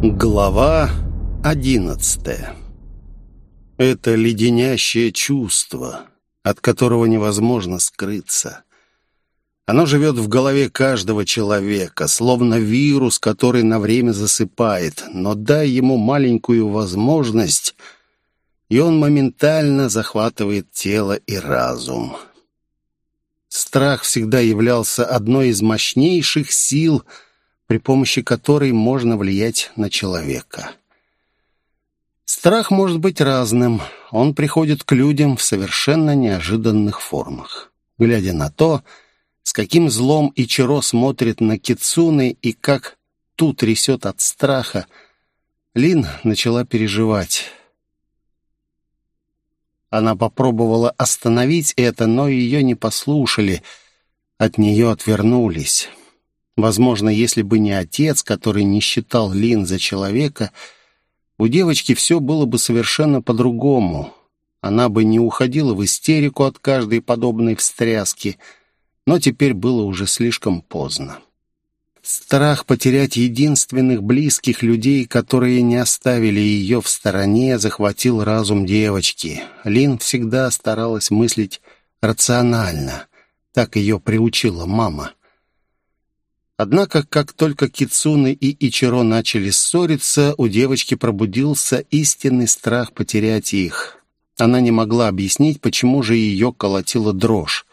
Глава одиннадцатая Это леденящее чувство, от которого невозможно скрыться. Оно живет в голове каждого человека, словно вирус, который на время засыпает, но дай ему маленькую возможность, и он моментально захватывает тело и разум. Страх всегда являлся одной из мощнейших сил, при помощи которой можно влиять на человека. Страх может быть разным. Он приходит к людям в совершенно неожиданных формах. Глядя на то, с каким злом Ичиро смотрит на Кицуны и как ту трясет от страха, Лин начала переживать. Она попробовала остановить это, но ее не послушали, от нее отвернулись. Возможно, если бы не отец, который не считал Лин за человека, у девочки все было бы совершенно по-другому. Она бы не уходила в истерику от каждой подобной встряски — но теперь было уже слишком поздно. Страх потерять единственных близких людей, которые не оставили ее в стороне, захватил разум девочки. Лин всегда старалась мыслить рационально. Так ее приучила мама. Однако, как только Кицуны и Ичиро начали ссориться, у девочки пробудился истинный страх потерять их. Она не могла объяснить, почему же ее колотила дрожь.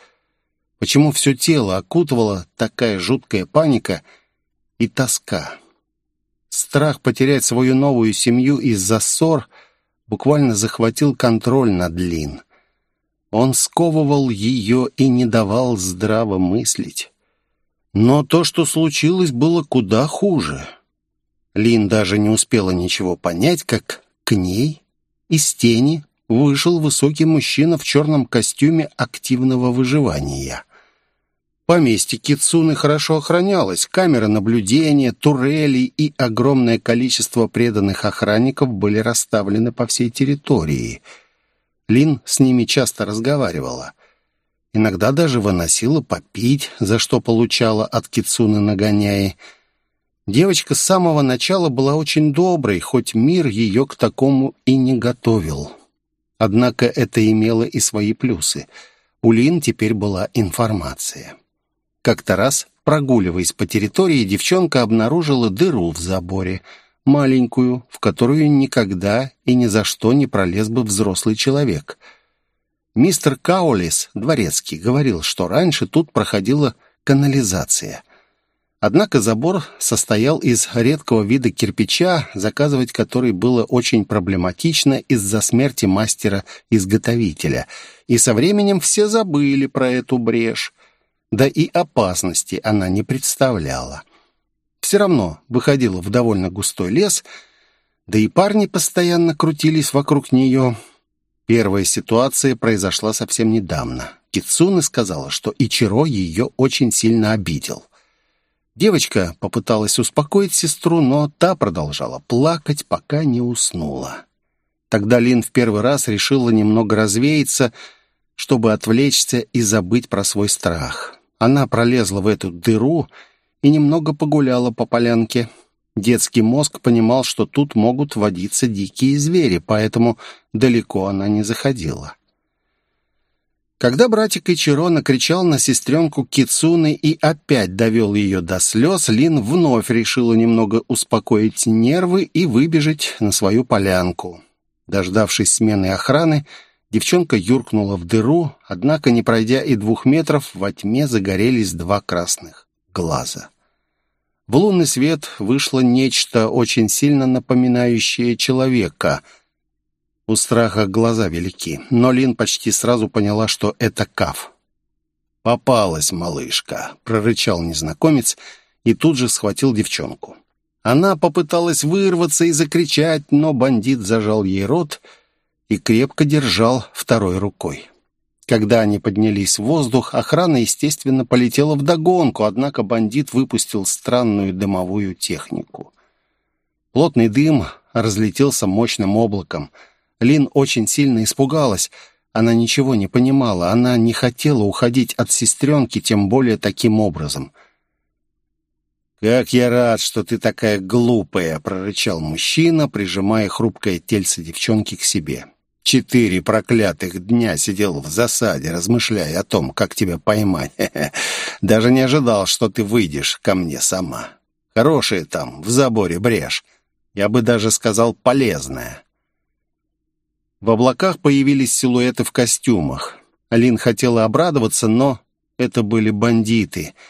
Почему все тело окутывала такая жуткая паника и тоска? Страх потерять свою новую семью из-за ссор буквально захватил контроль над Лин. Он сковывал ее и не давал здраво мыслить. Но то, что случилось, было куда хуже. Лин даже не успела ничего понять, как к ней из тени вышел высокий мужчина в черном костюме активного выживания. Поместье Кицуны хорошо охранялось. Камеры наблюдения, турели и огромное количество преданных охранников были расставлены по всей территории. Лин с ними часто разговаривала. Иногда даже выносила попить, за что получала от Кицуны нагоняи. Девочка с самого начала была очень доброй, хоть мир ее к такому и не готовил. Однако это имело и свои плюсы. У Лин теперь была информация. Как-то раз, прогуливаясь по территории, девчонка обнаружила дыру в заборе, маленькую, в которую никогда и ни за что не пролез бы взрослый человек. Мистер Каулис, дворецкий, говорил, что раньше тут проходила канализация. Однако забор состоял из редкого вида кирпича, заказывать который было очень проблематично из-за смерти мастера-изготовителя. И со временем все забыли про эту брешь да и опасности она не представляла. Все равно выходила в довольно густой лес, да и парни постоянно крутились вокруг нее. Первая ситуация произошла совсем недавно. Кицуна сказала, что Ичиро ее очень сильно обидел. Девочка попыталась успокоить сестру, но та продолжала плакать, пока не уснула. Тогда Лин в первый раз решила немного развеяться, чтобы отвлечься и забыть про свой страх. Она пролезла в эту дыру и немного погуляла по полянке. Детский мозг понимал, что тут могут водиться дикие звери, поэтому далеко она не заходила. Когда братик Ичиро накричал на сестренку Кицуны и опять довел ее до слез, Лин вновь решила немного успокоить нервы и выбежать на свою полянку. Дождавшись смены охраны, Девчонка юркнула в дыру, однако, не пройдя и двух метров, во тьме загорелись два красных глаза. В лунный свет вышло нечто очень сильно напоминающее человека. У страха глаза велики, но Лин почти сразу поняла, что это Каф. «Попалась, малышка!» — прорычал незнакомец и тут же схватил девчонку. Она попыталась вырваться и закричать, но бандит зажал ей рот — и крепко держал второй рукой. Когда они поднялись в воздух, охрана, естественно, полетела вдогонку, однако бандит выпустил странную дымовую технику. Плотный дым разлетелся мощным облаком. Лин очень сильно испугалась. Она ничего не понимала. Она не хотела уходить от сестренки, тем более таким образом. «Как я рад, что ты такая глупая!» — прорычал мужчина, прижимая хрупкое тельце девчонки к себе. «Четыре проклятых дня сидел в засаде, размышляя о том, как тебя поймать. Даже не ожидал, что ты выйдешь ко мне сама. Хорошая там, в заборе брешь. Я бы даже сказал, полезная». В облаках появились силуэты в костюмах. Алин хотела обрадоваться, но это были бандиты —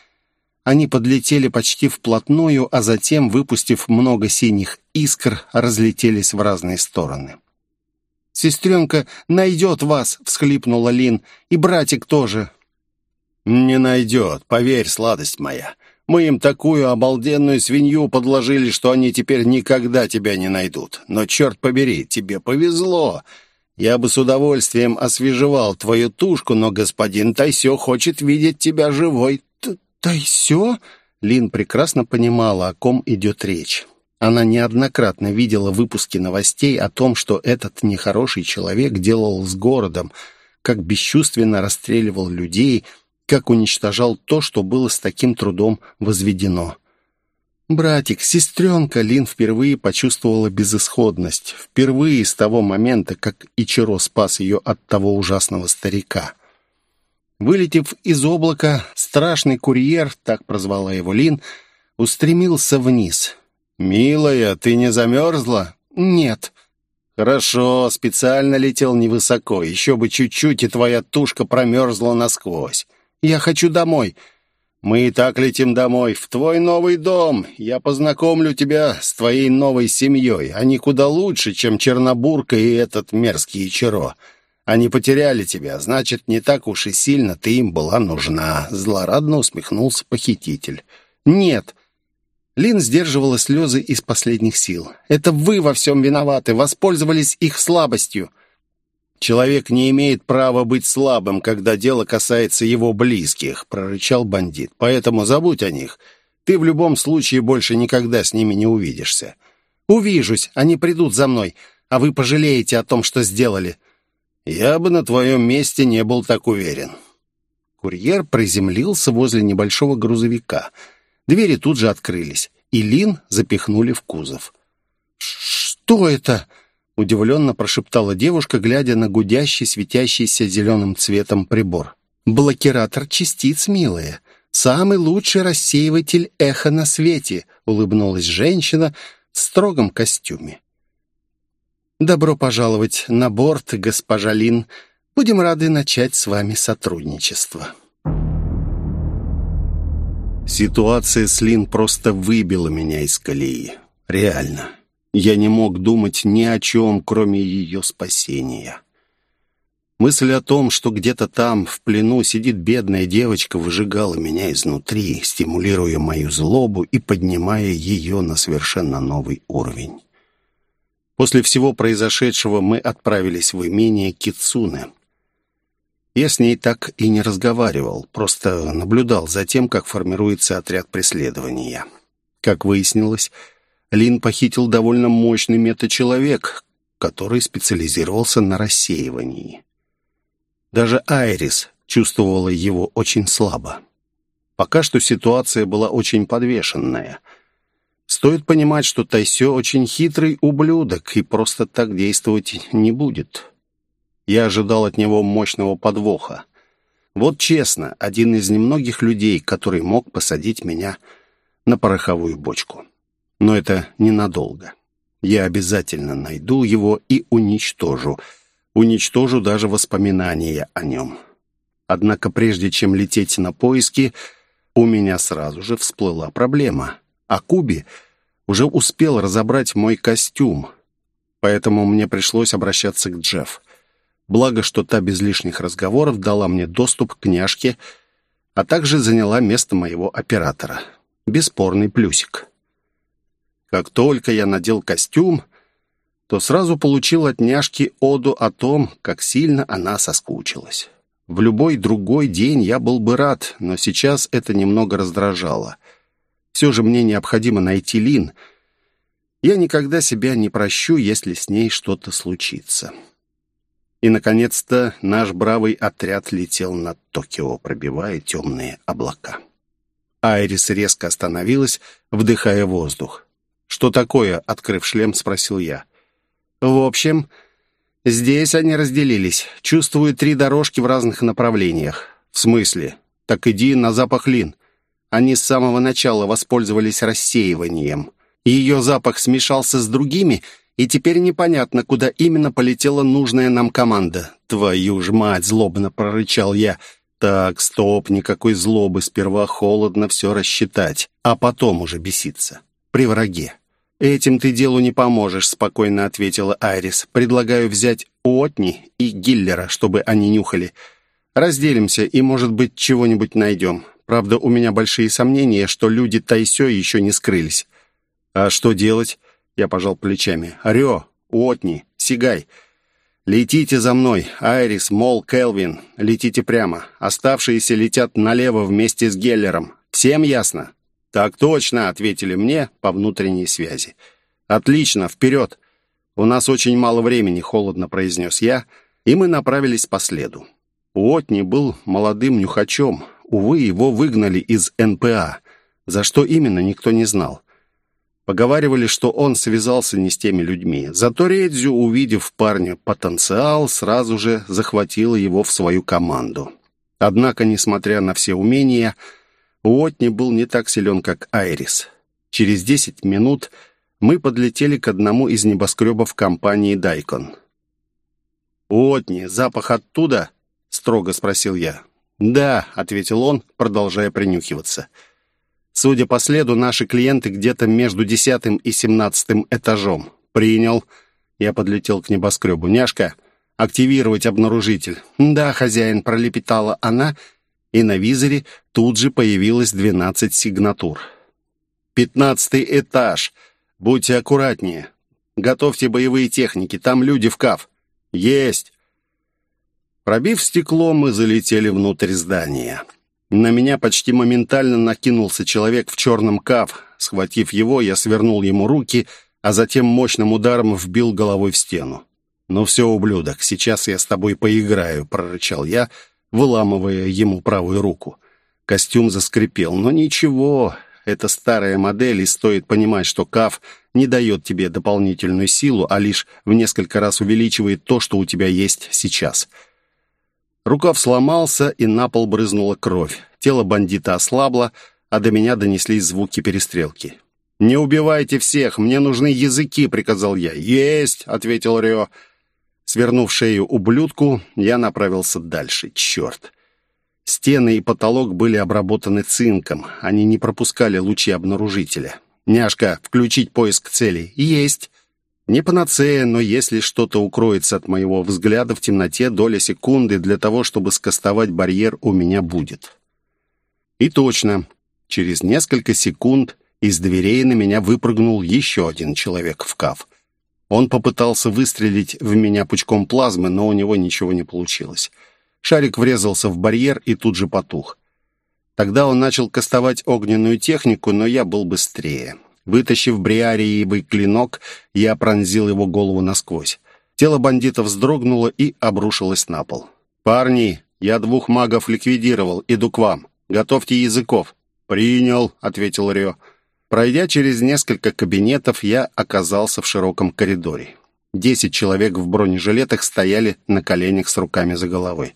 они подлетели почти вплотную, а затем, выпустив много синих искр, разлетелись в разные стороны. «Сестренка найдет вас!» — всхлипнула Лин. «И братик тоже!» «Не найдет, поверь, сладость моя. Мы им такую обалденную свинью подложили, что они теперь никогда тебя не найдут. Но, черт побери, тебе повезло!» Я бы с удовольствием освежевал твою тушку, но господин Тайсё хочет видеть тебя живой. «Тайсё?» Лин прекрасно понимала, о ком идет речь. Она неоднократно видела выпуски новостей о том, что этот нехороший человек делал с городом, как бесчувственно расстреливал людей, как уничтожал то, что было с таким трудом возведено. «Братик, сестренка!» Лин впервые почувствовала безысходность. Впервые с того момента, как Ичиро спас ее от того ужасного старика. Вылетев из облака, страшный курьер, так прозвала его Лин, устремился вниз. «Милая, ты не замерзла?» «Нет». «Хорошо, специально летел невысоко. Еще бы чуть-чуть, и твоя тушка промерзла насквозь. Я хочу домой». «Мы и так летим домой, в твой новый дом. Я познакомлю тебя с твоей новой семьей. Они куда лучше, чем Чернобурка и этот мерзкий Ичаро. Они потеряли тебя, значит, не так уж и сильно ты им была нужна», — злорадно усмехнулся похититель. «Нет». Лин сдерживала слезы из последних сил. «Это вы во всем виноваты, воспользовались их слабостью». «Человек не имеет права быть слабым, когда дело касается его близких», — прорычал бандит. «Поэтому забудь о них. Ты в любом случае больше никогда с ними не увидишься». «Увижусь, они придут за мной, а вы пожалеете о том, что сделали». Я бы на твоем месте не был так уверен. Курьер приземлился возле небольшого грузовика. Двери тут же открылись, и Лин запихнули в кузов. «Что это?» — удивленно прошептала девушка, глядя на гудящий, светящийся зеленым цветом прибор. «Блокиратор частиц, милая. Самый лучший рассеиватель эха на свете», — улыбнулась женщина в строгом костюме. «Добро пожаловать на борт, госпожа Лин. Будем рады начать с вами сотрудничество». Ситуация с Лин просто выбила меня из колеи. Реально. Я не мог думать ни о чем, кроме ее спасения. Мысль о том, что где-то там, в плену, сидит бедная девочка, выжигала меня изнутри, стимулируя мою злобу и поднимая ее на совершенно новый уровень. После всего произошедшего мы отправились в имение Кицуны. Я с ней так и не разговаривал, просто наблюдал за тем, как формируется отряд преследования. Как выяснилось, Лин похитил довольно мощный метачеловек, который специализировался на рассеивании. Даже Айрис чувствовала его очень слабо. Пока что ситуация была очень подвешенная — Стоит понимать, что Тайсё очень хитрый ублюдок и просто так действовать не будет. Я ожидал от него мощного подвоха. Вот честно, один из немногих людей, который мог посадить меня на пороховую бочку. Но это ненадолго. Я обязательно найду его и уничтожу. Уничтожу даже воспоминания о нем. Однако прежде чем лететь на поиски, у меня сразу же всплыла проблема — а Куби уже успел разобрать мой костюм, поэтому мне пришлось обращаться к Джефф. Благо, что та без лишних разговоров дала мне доступ к няшке, а также заняла место моего оператора. Бесспорный плюсик. Как только я надел костюм, то сразу получил от няшки оду о том, как сильно она соскучилась. В любой другой день я был бы рад, но сейчас это немного раздражало. Все же мне необходимо найти Лин. Я никогда себя не прощу, если с ней что-то случится. И, наконец-то, наш бравый отряд летел над Токио, пробивая темные облака. Айрис резко остановилась, вдыхая воздух. «Что такое?» — открыв шлем, спросил я. «В общем, здесь они разделились. Чувствую три дорожки в разных направлениях. В смысле? Так иди на запах Лин. Они с самого начала воспользовались рассеиванием. Ее запах смешался с другими, и теперь непонятно, куда именно полетела нужная нам команда. «Твою ж мать!» — злобно прорычал я. «Так, стоп, никакой злобы. Сперва холодно все рассчитать, а потом уже беситься. При враге». «Этим ты делу не поможешь», — спокойно ответила Айрис. «Предлагаю взять Уотни и Гиллера, чтобы они нюхали. Разделимся и, может быть, чего-нибудь найдем. Правда, у меня большие сомнения, что люди Тайсё еще не скрылись». «А что делать?» — я пожал плечами. «Рё, Уотни, Сигай, летите за мной. Айрис, Мол, Келвин, летите прямо. Оставшиеся летят налево вместе с Геллером. Всем ясно?» «Так точно», — ответили мне по внутренней связи. «Отлично, вперед!» «У нас очень мало времени», — холодно произнес я, и мы направились по следу. Уотни был молодым нюхачом. Увы, его выгнали из НПА. За что именно, никто не знал. Поговаривали, что он связался не с теми людьми. Зато Редзю, увидев в парне потенциал, сразу же захватила его в свою команду. Однако, несмотря на все умения, Уотни был не так силен, как Айрис. Через десять минут мы подлетели к одному из небоскребов компании «Дайкон». «Уотни, запах оттуда?» — строго спросил я. «Да», — ответил он, продолжая принюхиваться. «Судя по следу, наши клиенты где-то между десятым и семнадцатым этажом». «Принял». Я подлетел к небоскребу. «Няшка, активировать обнаружитель». «Да, хозяин», — пролепетала она, — и на визоре тут же появилось 12 сигнатур. «Пятнадцатый этаж. Будьте аккуратнее. Готовьте боевые техники. Там люди в каф». «Есть!» Пробив стекло, мы залетели внутрь здания. На меня почти моментально накинулся человек в черном каф. Схватив его, я свернул ему руки, а затем мощным ударом вбил головой в стену. «Ну все, ублюдок, сейчас я с тобой поиграю», — прорычал я, — выламывая ему правую руку. Костюм заскрипел, но ничего, это старая модель, и стоит понимать, что КАФ не дает тебе дополнительную силу, а лишь в несколько раз увеличивает то, что у тебя есть сейчас. Рукав сломался, и на пол брызнула кровь. Тело бандита ослабло, а до меня донеслись звуки перестрелки. «Не убивайте всех, мне нужны языки», — приказал я. «Есть», — ответил Рио. Свернув шею ублюдку, я направился дальше. Черт! Стены и потолок были обработаны цинком. Они не пропускали лучи обнаружителя. «Няшка, включить поиск целей». «Есть». Не панацея, но если что-то укроется от моего взгляда в темноте, доля секунды для того, чтобы скостовать барьер, у меня будет. И точно, через несколько секунд из дверей на меня выпрыгнул еще один человек в каф. Он попытался выстрелить в меня пучком плазмы, но у него ничего не получилось. Шарик врезался в барьер и тут же потух. Тогда он начал кастовать огненную технику, но я был быстрее. Вытащив бриариевый клинок, я пронзил его голову насквозь. Тело бандита вздрогнуло и обрушилось на пол. «Парни, я двух магов ликвидировал, иду к вам. Готовьте языков». «Принял», — ответил Рио. Пройдя через несколько кабинетов, я оказался в широком коридоре. Десять человек в бронежилетах стояли на коленях с руками за головой.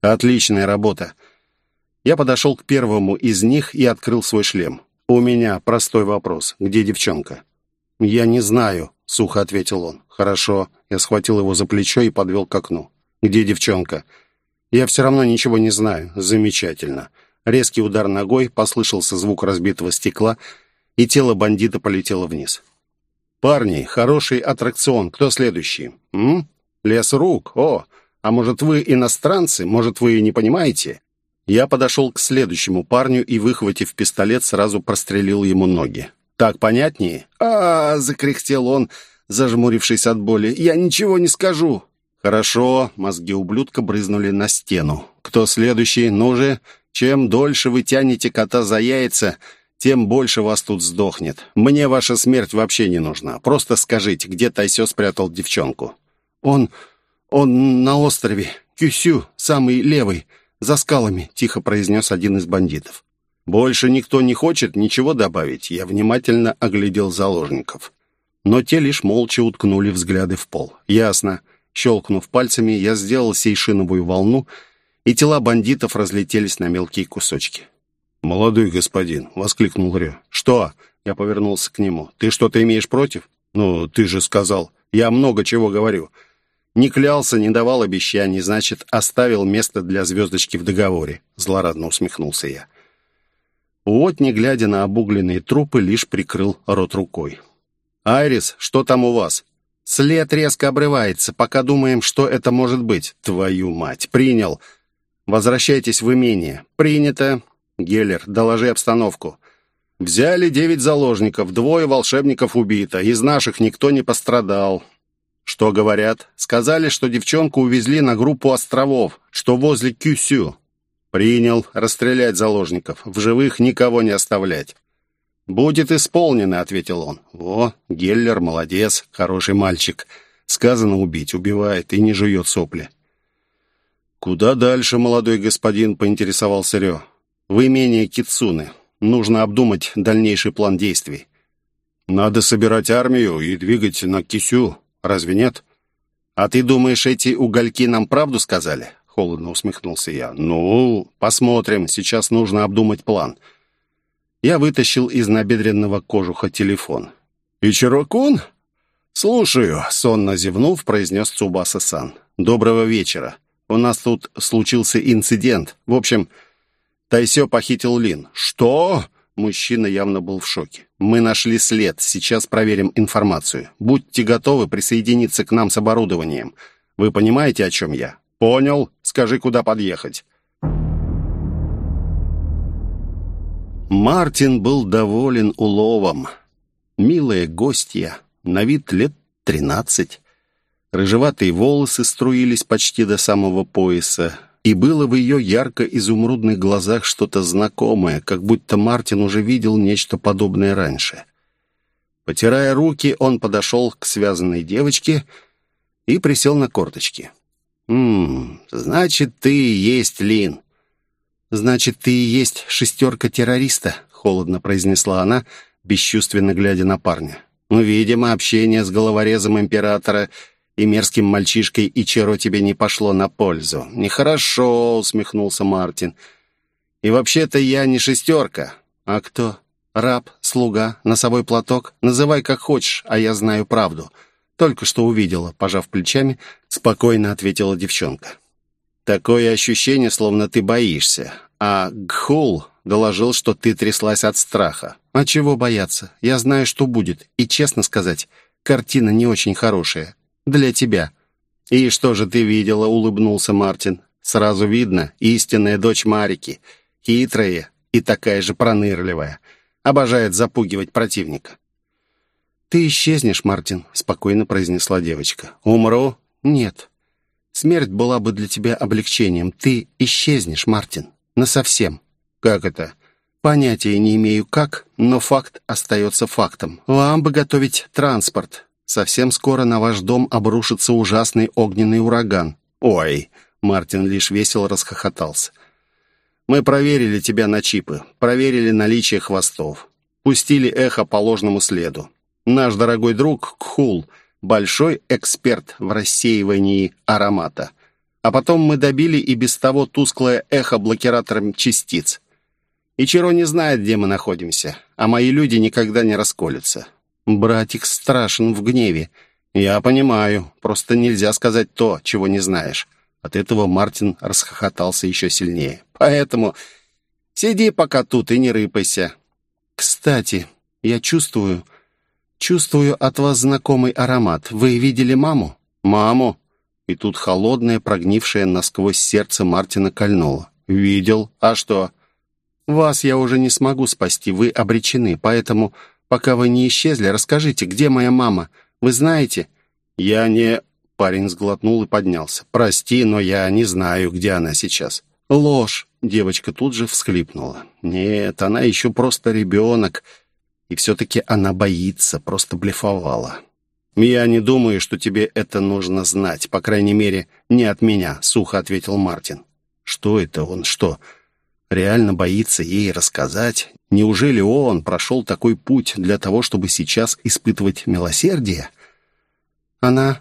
Отличная работа. Я подошел к первому из них и открыл свой шлем. «У меня простой вопрос. Где девчонка?» «Я не знаю», — сухо ответил он. «Хорошо». Я схватил его за плечо и подвел к окну. «Где девчонка?» «Я все равно ничего не знаю». «Замечательно». Резкий удар ногой, послышался звук разбитого стекла — и тело бандита полетело вниз. «Парни, хороший аттракцион. Кто следующий?» «М? Лес рук. О, а может, вы иностранцы? Может, вы не понимаете?» Я подошел к следующему парню и, выхватив пистолет, сразу прострелил ему ноги. «Так понятнее?» а, -а, -а закряхтел он, зажмурившись от боли. «Я ничего не скажу». «Хорошо», — мозги ублюдка брызнули на стену. «Кто следующий? Ну же, чем дольше вы тянете кота за яйца, тем больше вас тут сдохнет. Мне ваша смерть вообще не нужна. Просто скажите, где Тайсё спрятал девчонку?» «Он... он на острове. Кюсю, самый левый, за скалами», — тихо произнес один из бандитов. «Больше никто не хочет ничего добавить?» Я внимательно оглядел заложников. Но те лишь молча уткнули взгляды в пол. «Ясно». Щелкнув пальцами, я сделал сейшиновую волну, и тела бандитов разлетелись на мелкие кусочки. «Молодой господин!» — воскликнул Рё. «Что?» — я повернулся к нему. «Ты что-то имеешь против?» «Ну, ты же сказал. Я много чего говорю. Не клялся, не давал обещаний, значит, оставил место для звездочки в договоре», — злорадно усмехнулся я. Уот, не глядя на обугленные трупы, лишь прикрыл рот рукой. «Айрис, что там у вас?» «След резко обрывается, пока думаем, что это может быть». «Твою мать! Принял!» «Возвращайтесь в имение». «Принято». «Геллер, доложи обстановку». «Взяли девять заложников, двое волшебников убито, из наших никто не пострадал. «Что говорят?» «Сказали, что девчонку увезли на группу островов, что возле Кюсю». «Принял. Расстрелять заложников. В живых никого не оставлять». «Будет исполнено», — ответил он. «О, Геллер молодец, хороший мальчик. Сказано убить, убивает и не жует сопли». «Куда дальше, молодой господин?» — поинтересовался Рё. «В имение Китсуны. Нужно обдумать дальнейший план действий». «Надо собирать армию и двигать на Кисю. Разве нет? А ты думаешь, эти угольки нам правду сказали? Холодно усмехнулся я. Ну, посмотрим. Сейчас нужно обдумать план. Я вытащил из набедренного кожуха телефон. «Ичиро-кун?» «Слушаю», — сонно зевнув, произнес Цубаса-сан. «Доброго вечера. У нас тут случился инцидент. В общем, Тайсё похитил Лин». «Что?» Мужчина явно был в шоке. «Мы нашли след. Сейчас проверим информацию. Будьте готовы присоединиться к нам с оборудованием. Вы понимаете, о чем я?» «Понял. Скажи, куда подъехать». Мартин был доволен уловом. Милая гостья, на вид лет тринадцать. Рыжеватые волосы струились почти до самого пояса и было в ее ярко-изумрудных глазах что-то знакомое, как будто Мартин уже видел нечто подобное раньше. Потирая руки, он подошел к связанной девочке и присел на корточки. «Ммм, значит, ты и есть Лин». «Значит, ты и есть шестерка террориста», — холодно произнесла она, бесчувственно глядя на парня. «Ну, видимо, общение с головорезом императора — и мерзким мальчишкой Ичиро тебе не пошло на пользу. Нехорошо, усмехнулся Мартин. И вообще-то я не шестерка. А кто? Раб, слуга, носовой платок? Называй как хочешь, а я знаю правду. Только что увидела, пожав плечами, спокойно ответила девчонка. Такое ощущение, словно ты боишься. А Гхул доложил, что ты тряслась от страха. А чего бояться? Я знаю, что будет. И, честно сказать, картина не очень хорошая для тебя». «И что же ты видела?» — улыбнулся Мартин. «Сразу видно, истинная дочь Марики, хитрая и такая же пронырливая, обожает запугивать противника». «Ты исчезнешь, Мартин», — спокойно произнесла девочка. «Умру?» «Нет. Смерть была бы для тебя облегчением. Ты исчезнешь, Мартин. Насовсем». «Как это?» «Понятия не имею как, но факт остается фактом. Вам бы готовить транспорт. Совсем скоро на ваш дом обрушится ужасный огненный ураган. Ой, Мартин лишь весело расхохотался. Мы проверили тебя на чипы, проверили наличие хвостов, пустили эхо по ложному следу. Наш дорогой друг Кхул — большой эксперт в рассеивании аромата. А потом мы добили и без того тусклое эхо блокиратором частиц. Ичиро не знает, где мы находимся, а мои люди никогда не расколются. Братик страшен в гневе. Я понимаю, просто нельзя сказать то, чего не знаешь. От этого Мартин расхохотался еще сильнее. Поэтому сиди пока тут и не рыпайся. Кстати, я чувствую, чувствую от вас знакомый аромат. Вы видели маму? Маму? И тут холодное, прогнившее насквозь сердце Мартина кольнуло. Видел. А что? Вас я уже не смогу спасти, вы обречены, поэтому Пока вы не исчезли, расскажите, где моя мама? Вы знаете?» «Я не...» Парень сглотнул и поднялся. «Прости, но я не знаю, где она сейчас». «Ложь!» Девочка тут же всхлипнула. «Нет, она еще просто ребенок. И все-таки она боится, просто блефовала». «Я не думаю, что тебе это нужно знать. По крайней мере, не от меня», — сухо ответил Мартин. «Что это он? Что? Реально боится ей рассказать? Неужели он прошел такой путь для того, чтобы сейчас испытывать милосердие? Она...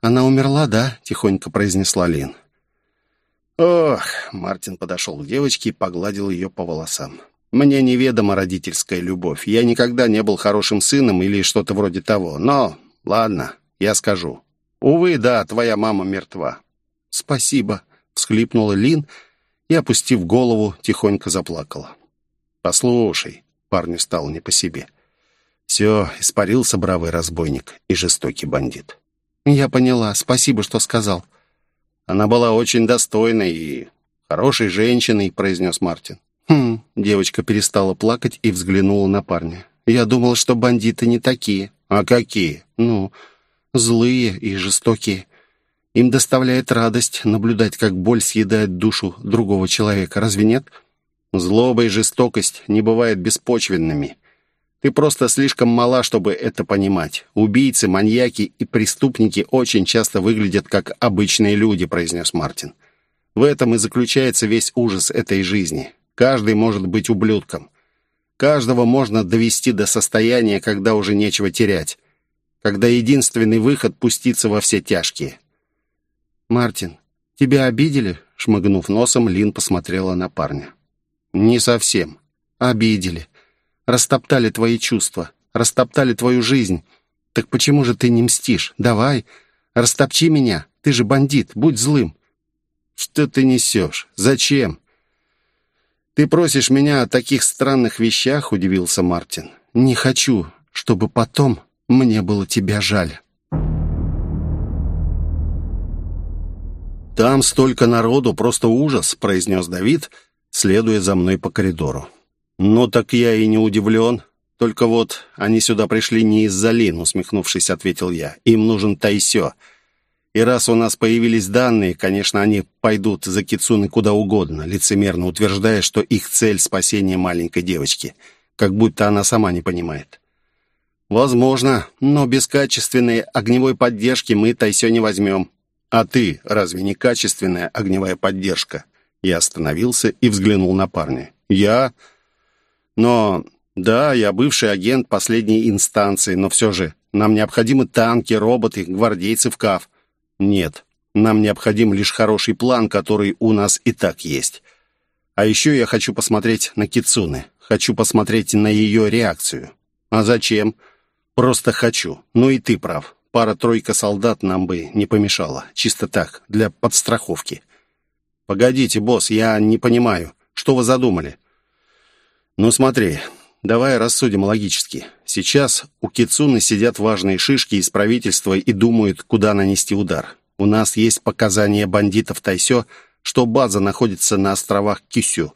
она умерла, да? Тихонько произнесла Лин. Ох, Мартин подошел к девочке и погладил ее по волосам. Мне неведома родительская любовь. Я никогда не был хорошим сыном или что-то вроде того. Но, ладно, я скажу. Увы, да, твоя мама мертва. Спасибо, всхлипнула Лин и, опустив голову, тихонько заплакала. Послушай, парню стало не по себе. Все, испарился бравый разбойник и жестокий бандит. Я поняла. Спасибо, что сказал. Она была очень достойной и хорошей женщиной, произнес Мартин. Хм, девочка перестала плакать и взглянула на парня. Я думал, что бандиты не такие. А какие? Ну, злые и жестокие. Им доставляет радость наблюдать, как боль съедает душу другого человека. Разве нет? Злоба и жестокость не бывают беспочвенными. Ты просто слишком мала, чтобы это понимать. Убийцы, маньяки и преступники очень часто выглядят как обычные люди», — произнес Мартин. «В этом и заключается весь ужас этой жизни. Каждый может быть ублюдком. Каждого можно довести до состояния, когда уже нечего терять. Когда единственный выход — пуститься во все тяжкие». «Мартин, тебя обидели?» — шмыгнув носом, Лин посмотрела на парня. «Не совсем. Обидели растоптали твои чувства, растоптали твою жизнь. Так почему же ты не мстишь? Давай, растопчи меня. Ты же бандит, будь злым». «Что ты несешь? Зачем?» «Ты просишь меня о таких странных вещах?» — удивился Мартин. «Не хочу, чтобы потом мне было тебя жаль». «Там столько народу, просто ужас», — произнес Давид, следуя за мной по коридору. «Ну так я и не удивлен. Только вот они сюда пришли не из-за Лин», — усмехнувшись, ответил я. «Им нужен Тайсё. И раз у нас появились данные, конечно, они пойдут за Кицуны куда угодно, лицемерно утверждая, что их цель — спасение маленькой девочки, как будто она сама не понимает». «Возможно, но без качественной огневой поддержки мы Тайсё не возьмем». «А ты разве не качественная огневая поддержка?» Я остановился и взглянул на парня. «Я...» Но, да, я бывший агент последней инстанции, но все же нам необходимы танки, роботы, гвардейцы в КАФ. Нет, нам необходим лишь хороший план, который у нас и так есть. А еще я хочу посмотреть на Кицуны. Хочу посмотреть на ее реакцию. А зачем? Просто хочу. Ну и ты прав. Пара-тройка солдат нам бы не помешала. Чисто так, для подстраховки. Погодите, босс, я не понимаю. Что вы задумали? «Ну смотри, давай рассудим логически. Сейчас у Кицуны сидят важные шишки из правительства и думают, куда нанести удар. У нас есть показания бандитов Тайсё, что база находится на островах Кисю.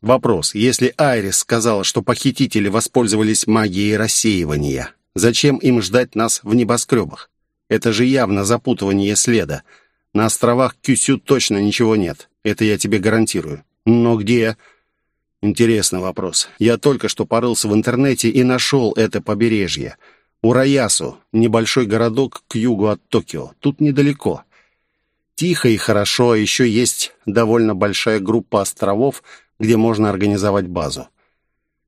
Вопрос. Если Айрис сказала, что похитители воспользовались магией рассеивания, зачем им ждать нас в небоскребах? Это же явно запутывание следа. На островах Кюсю точно ничего нет. Это я тебе гарантирую. Но где... Интересный вопрос. Я только что порылся в интернете и нашел это побережье. Ураясу, небольшой городок к югу от Токио. Тут недалеко. Тихо и хорошо, а еще есть довольно большая группа островов, где можно организовать базу.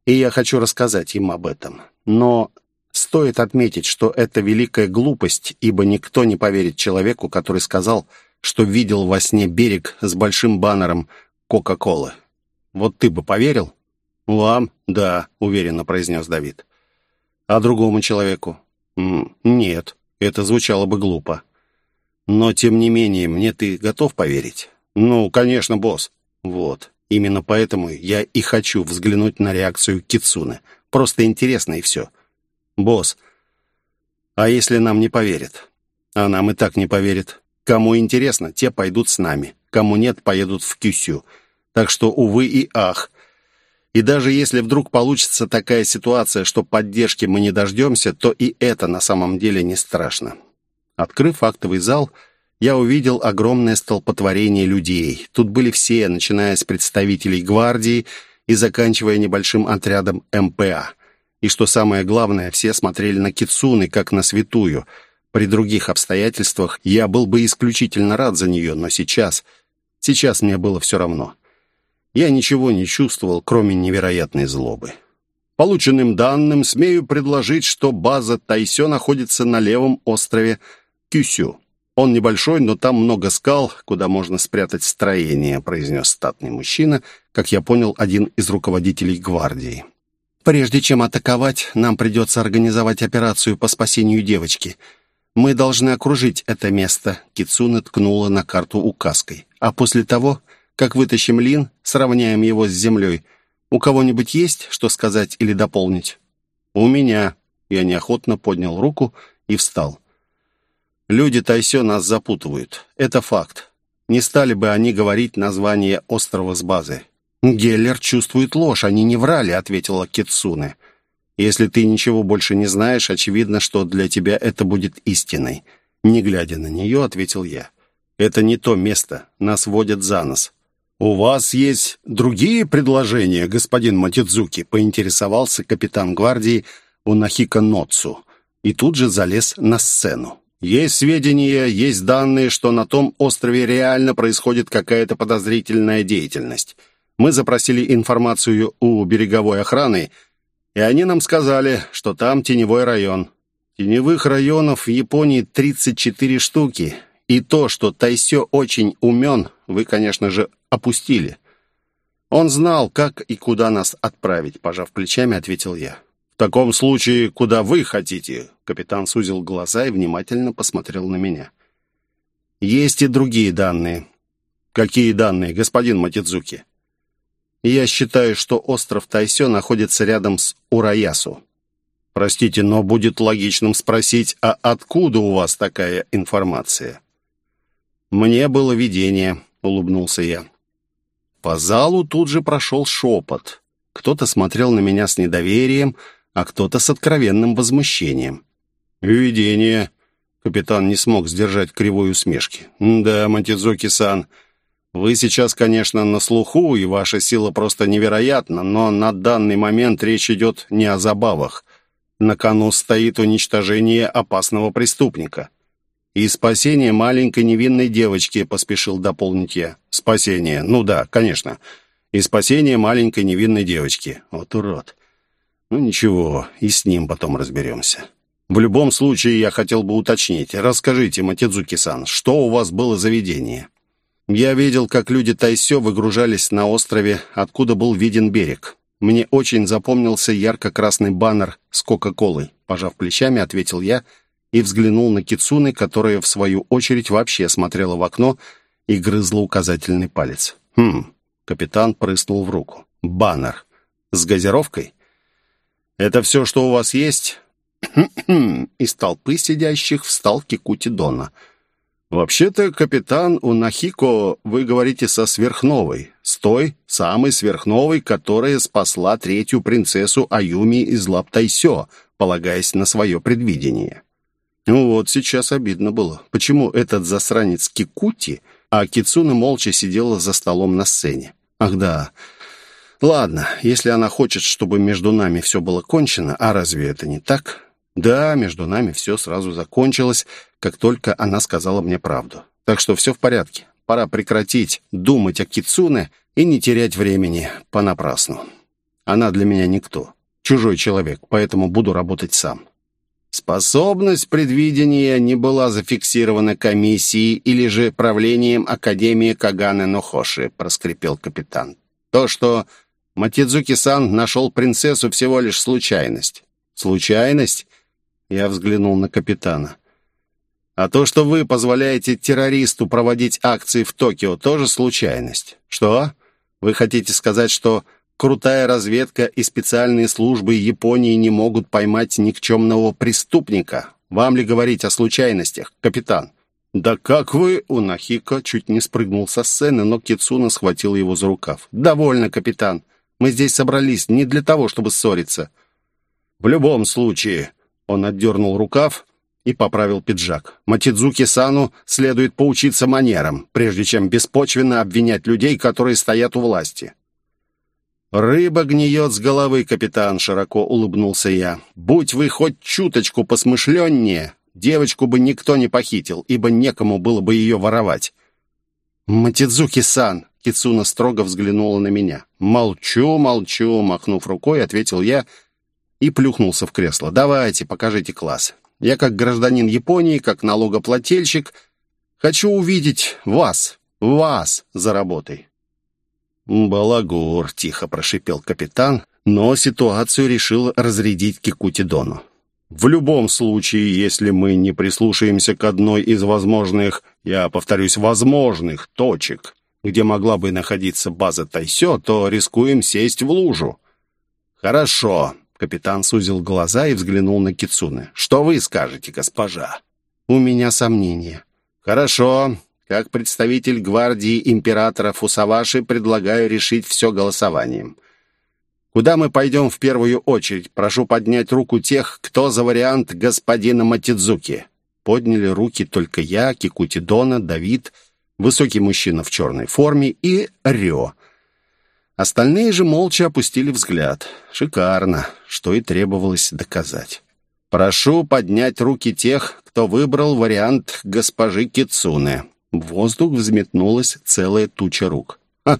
И я хочу рассказать им об этом. Но стоит отметить, что это великая глупость, ибо никто не поверит человеку, который сказал, что видел во сне берег с большим баннером Кока-Колы. Вот ты бы поверил?» «Вам?» «Да», — уверенно произнес Давид. «А другому человеку?» «Нет, это звучало бы глупо». «Но, тем не менее, мне ты готов поверить?» «Ну, конечно, босс». «Вот, именно поэтому я и хочу взглянуть на реакцию Кицуны. Просто интересно и все». «Босс, а если нам не поверят?» «А нам и так не поверят. Кому интересно, те пойдут с нами. Кому нет, поедут в Кюсю. Так что, увы и ах. И даже если вдруг получится такая ситуация, что поддержки мы не дождемся, то и это на самом деле не страшно. Открыв актовый зал, я увидел огромное столпотворение людей. Тут были все, начиная с представителей гвардии и заканчивая небольшим отрядом МПА. И что самое главное, все смотрели на Кицуны, как на святую. При других обстоятельствах я был бы исключительно рад за нее, но сейчас... Сейчас мне было все равно. Я ничего не чувствовал, кроме невероятной злобы. Полученным данным, смею предложить, что база Тайсё находится на левом острове Кюсю. Он небольшой, но там много скал, куда можно спрятать строение, произнес статный мужчина, как я понял, один из руководителей гвардии. Прежде чем атаковать, нам придется организовать операцию по спасению девочки. Мы должны окружить это место. Кицуна ткнула на карту указкой. А после того, как вытащим Лин, сравняем его с землей – у кого-нибудь есть что сказать или дополнить?» «У меня». Я неохотно поднял руку и встал. «Люди Тайсё нас запутывают. Это факт. Не стали бы они говорить название острова с базы». «Геллер чувствует ложь, они не врали», — ответила Китсуне. «Если ты ничего больше не знаешь, очевидно, что для тебя это будет истиной». Не глядя на нее, ответил я. «Это не то место. Нас водят за нос. «У вас есть другие предложения, господин Матидзуки?» — поинтересовался капитан гвардии Унахика Ноцу и тут же залез на сцену. «Есть сведения, есть данные, что на том острове реально происходит какая-то подозрительная деятельность. Мы запросили информацию у береговой охраны, и они нам сказали, что там теневой район. Теневых районов в Японии 34 штуки, и то, что Тайсё очень умен, вы, конечно же, опустили. Он знал, как и куда нас отправить, пожав плечами, ответил я. В таком случае, куда вы хотите? Капитан сузил глаза и внимательно посмотрел на меня. Есть и другие данные. Какие данные, господин Матидзуки? Я считаю, что остров Тайсё находится рядом с Ураясу. Простите, но будет логичным спросить, а откуда у вас такая информация? «Мне было видение», — улыбнулся я. По залу тут же прошел шепот. Кто-то смотрел на меня с недоверием, а кто-то с откровенным возмущением. «Видение», — капитан не смог сдержать кривой усмешки. «Да, Матидзуки-сан, вы сейчас, конечно, на слуху, и ваша сила просто невероятна, но на данный момент речь идет не о забавах. На кону стоит уничтожение опасного преступника». «И спасение маленькой невинной девочки», — поспешил дополнить я. «Спасение. Ну да, конечно. И спасение маленькой невинной девочки. Вот урод. Ну ничего, и с ним потом разберемся». В любом случае, я хотел бы уточнить. Расскажите, Матидзуки-сан, что у вас было за видение? Я видел, как люди Тайсё выгружались на острове, откуда был виден берег. Мне очень запомнился ярко-красный баннер с Кока-Колой. Пожав плечами, ответил я и взглянул на Кицуны, которая, в свою очередь, вообще смотрела в окно и грызла указательный палец. «Хм...» — капитан прыснул в руку. «Баннер. С газировкой?» «Это все, что у вас есть?» Из толпы сидящих встал Кикути Дона. «Вообще-то, капитан Унахико, вы говорите со сверхновой, с той самой сверхновой, которая спасла третью принцессу Аюми из лап Тайсё, полагаясь на свое предвидение». Ну вот, сейчас обидно было. Почему этот засранец Кикути, а Кицуна молча сидела за столом на сцене? Ах да. Ладно, если она хочет, чтобы между нами все было кончено, а разве это не так? Да, между нами все сразу закончилось, как только она сказала мне правду. Так что все в порядке. Пора прекратить думать о Кицуне и не терять времени понапрасну. Она для меня никто, чужой человек, поэтому буду работать сам. Способность предвидения не была зафиксирована комиссией или же правлением Академии Каганы Нохоши, проскрипел капитан. То, что Матидзуки-сан нашел принцессу, всего лишь случайность. Случайность? Я взглянул на капитана. А то, что вы позволяете террористу проводить акции в Токио, тоже случайность. Что? Вы хотите сказать, что Крутая разведка и специальные службы Японии не могут поймать никчемного преступника. Вам ли говорить о случайностях, капитан?» «Да как вы...» — Унахико чуть не спрыгнул со сцены, но Кицуна схватил его за рукав. «Довольно, капитан. Мы здесь собрались не для того, чтобы ссориться». «В любом случае...» — он отдернул рукав и поправил пиджак. «Матидзуки-сану следует поучиться манерам, прежде чем беспочвенно обвинять людей, которые стоят у власти. «Рыба гниет с головы, капитан», — широко улыбнулся я. «Будь вы хоть чуточку посмышленнее, девочку бы никто не похитил, ибо некому было бы ее воровать». «Матидзуки-сан!» Кицуна строго взглянула на меня. «Молчу, молчу», — махнув рукой, ответил я и плюхнулся в кресло. «Давайте, покажите класс. Я как гражданин Японии, как налогоплательщик, хочу увидеть вас, вас за работой». «Балагур», — тихо прошипел капитан, но ситуацию решил разрядить Кикути Дону. В любом случае, если мы не прислушаемся к одной из возможных, я повторюсь, возможных точек, где могла бы находиться база Тайсё, то рискуем сесть в лужу. Хорошо. Капитан сузил глаза и взглянул на Кицуны. Что вы скажете, госпожа? У меня сомнения. Хорошо. Как представитель гвардии императора Фусаваши предлагаю решить все голосованием. Куда мы пойдем в первую очередь? Прошу поднять руку тех, кто за вариант господина Матидзуки. Подняли руки только я, Кикути Дона, Давид, высокий мужчина в черной форме и Рё. Остальные же молча опустили взгляд. Шикарно, что и требовалось доказать. Прошу поднять руки тех, кто выбрал вариант госпожи Кицуны. В воздух взметнулась целая туча рук. Ха!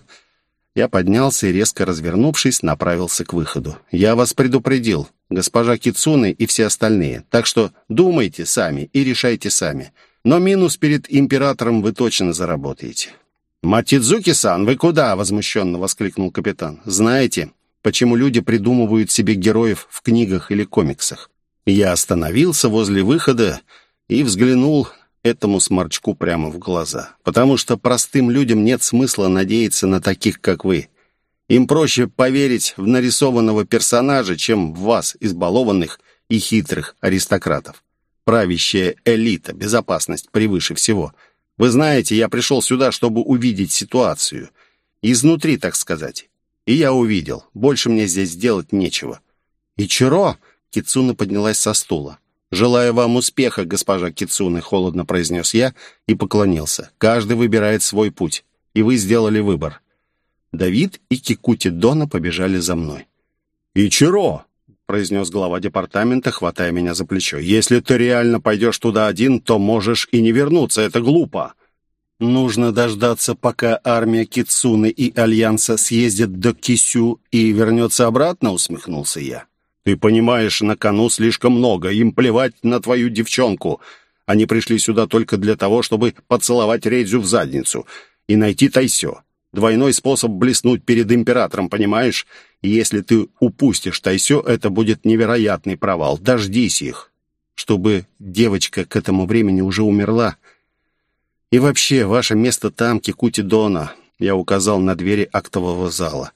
Я поднялся и, резко развернувшись, направился к выходу. «Я вас предупредил, госпожа Кицуны и все остальные, так что думайте сами и решайте сами. Но минус перед императором вы точно заработаете». «Матидзуки-сан, вы куда?» — возмущенно воскликнул капитан. «Знаете, почему люди придумывают себе героев в книгах или комиксах?» Я остановился возле выхода и взглянул этому сморчку прямо в глаза. Потому что простым людям нет смысла надеяться на таких, как вы. Им проще поверить в нарисованного персонажа, чем в вас, избалованных и хитрых аристократов. Правящая элита, безопасность превыше всего. Вы знаете, я пришел сюда, чтобы увидеть ситуацию. Изнутри, так сказать. И я увидел. Больше мне здесь делать нечего. «Ичиро!» — Кицуна поднялась со стула. «Желаю вам успеха, госпожа Кицуны», — холодно произнес я и поклонился. «Каждый выбирает свой путь, и вы сделали выбор». Давид и Кикути Дона побежали за мной. «Ичиро!» — произнес глава департамента, хватая меня за плечо. «Если ты реально пойдешь туда один, то можешь и не вернуться. Это глупо». «Нужно дождаться, пока армия Кицуны и Альянса съездит до Кисю и вернется обратно», — усмехнулся я. Ты понимаешь, на кону слишком много, им плевать на твою девчонку. Они пришли сюда только для того, чтобы поцеловать Рейдзю в задницу и найти Тайсё. Двойной способ блеснуть перед императором, понимаешь? И если ты упустишь Тайсё, это будет невероятный провал. Дождись их, чтобы девочка к этому времени уже умерла. И вообще, ваше место там, Кикути Дона. Я указал на двери актового зала.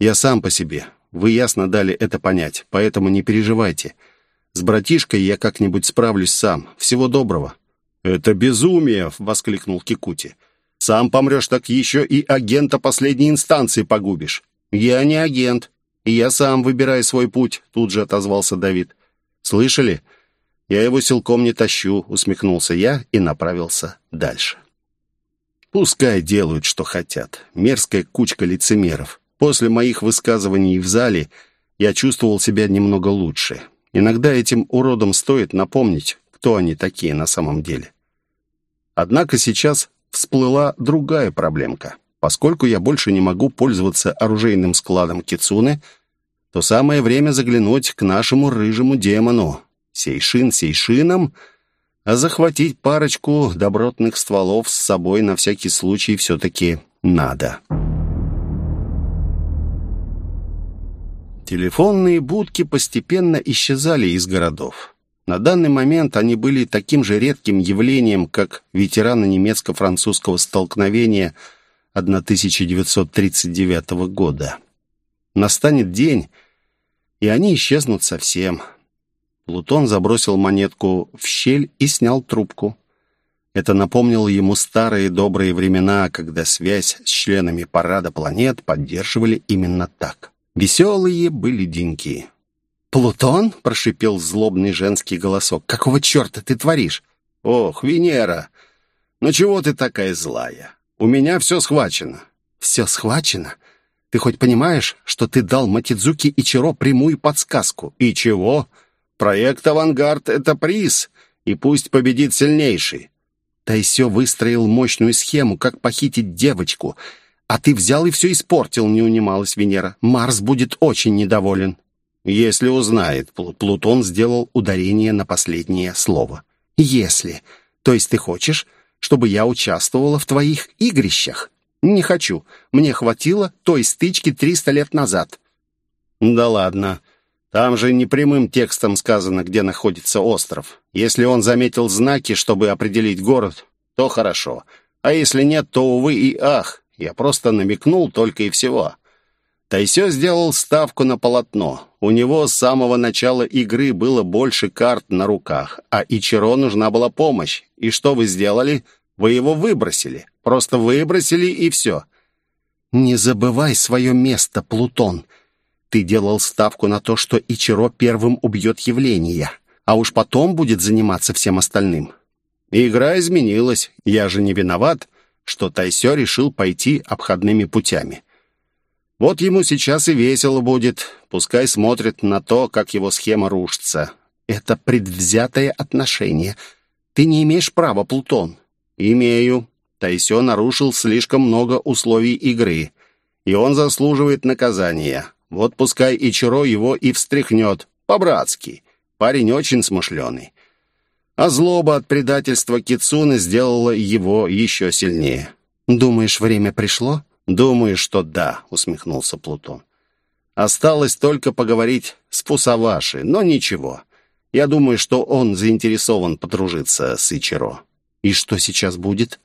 Я сам по себе. Вы ясно дали это понять, поэтому не переживайте. С братишкой я как-нибудь справлюсь сам. Всего доброго». «Это безумие!» — воскликнул Кикути. «Сам помрешь, так еще и агента последней инстанции погубишь». «Я не агент, и я сам выбираю свой путь», — тут же отозвался Давид. «Слышали? Я его силком не тащу», — усмехнулся я и направился дальше. «Пускай делают, что хотят. Мерзкая кучка лицемеров. После моих высказываний в зале я чувствовал себя немного лучше. Иногда этим уродам стоит напомнить, кто они такие на самом деле. Однако сейчас всплыла другая проблемка. Поскольку я больше не могу пользоваться оружейным складом Кицуны, то самое время заглянуть к нашему рыжему демону. Сейшин сейшином, а захватить парочку добротных стволов с собой на всякий случай все-таки надо. Телефонные будки постепенно исчезали из городов. На данный момент они были таким же редким явлением, как ветераны немецко-французского столкновения 1939 года. Настанет день, и они исчезнут совсем. Плутон забросил монетку в щель и снял трубку. Это напомнило ему старые добрые времена, когда связь с членами парада планет поддерживали именно так. Веселые были деньки. «Плутон?» — прошипел злобный женский голосок. «Какого черта ты творишь?» «Ох, Венера! Ну чего ты такая злая? У меня все схвачено». «Все схвачено? Ты хоть понимаешь, что ты дал Матидзуки и Чиро прямую подсказку?» «И чего? Проект «Авангард» — это приз, и пусть победит сильнейший». Тайсё выстроил мощную схему, как похитить девочку — «А ты взял и все испортил», — не унималась Венера. «Марс будет очень недоволен». «Если узнает», — Плутон сделал ударение на последнее слово. «Если. То есть ты хочешь, чтобы я участвовала в твоих игрищах?» «Не хочу. Мне хватило той стычки триста лет назад». «Да ладно. Там же не прямым текстом сказано, где находится остров. Если он заметил знаки, чтобы определить город, то хорошо. А если нет, то, увы и ах. Я просто намекнул только и всего». Тайсё сделал ставку на полотно. У него с самого начала игры было больше карт на руках, а Ичиро нужна была помощь. И что вы сделали? Вы его выбросили. Просто выбросили и все. Не забывай свое место, Плутон. Ты делал ставку на то, что Ичиро первым убьет явление, а уж потом будет заниматься всем остальным. Игра изменилась. Я же не виноват, что Тайсё решил пойти обходными путями. Вот ему сейчас и весело будет. Пускай смотрит на то, как его схема рушится. Это предвзятое отношение. Ты не имеешь права, Плутон. Имею. Тайсё нарушил слишком много условий игры, и он заслуживает наказания. Вот пускай Ичиро его и встряхнет, по-братски. Парень очень смышленый. А злоба от предательства Кицуны сделала его еще сильнее. «Думаешь, время пришло?» «Думаю, что да», — усмехнулся Плутон. «Осталось только поговорить с Пусаваши, но ничего. Я думаю, что он заинтересован подружиться с Ичиро». «И что сейчас будет?»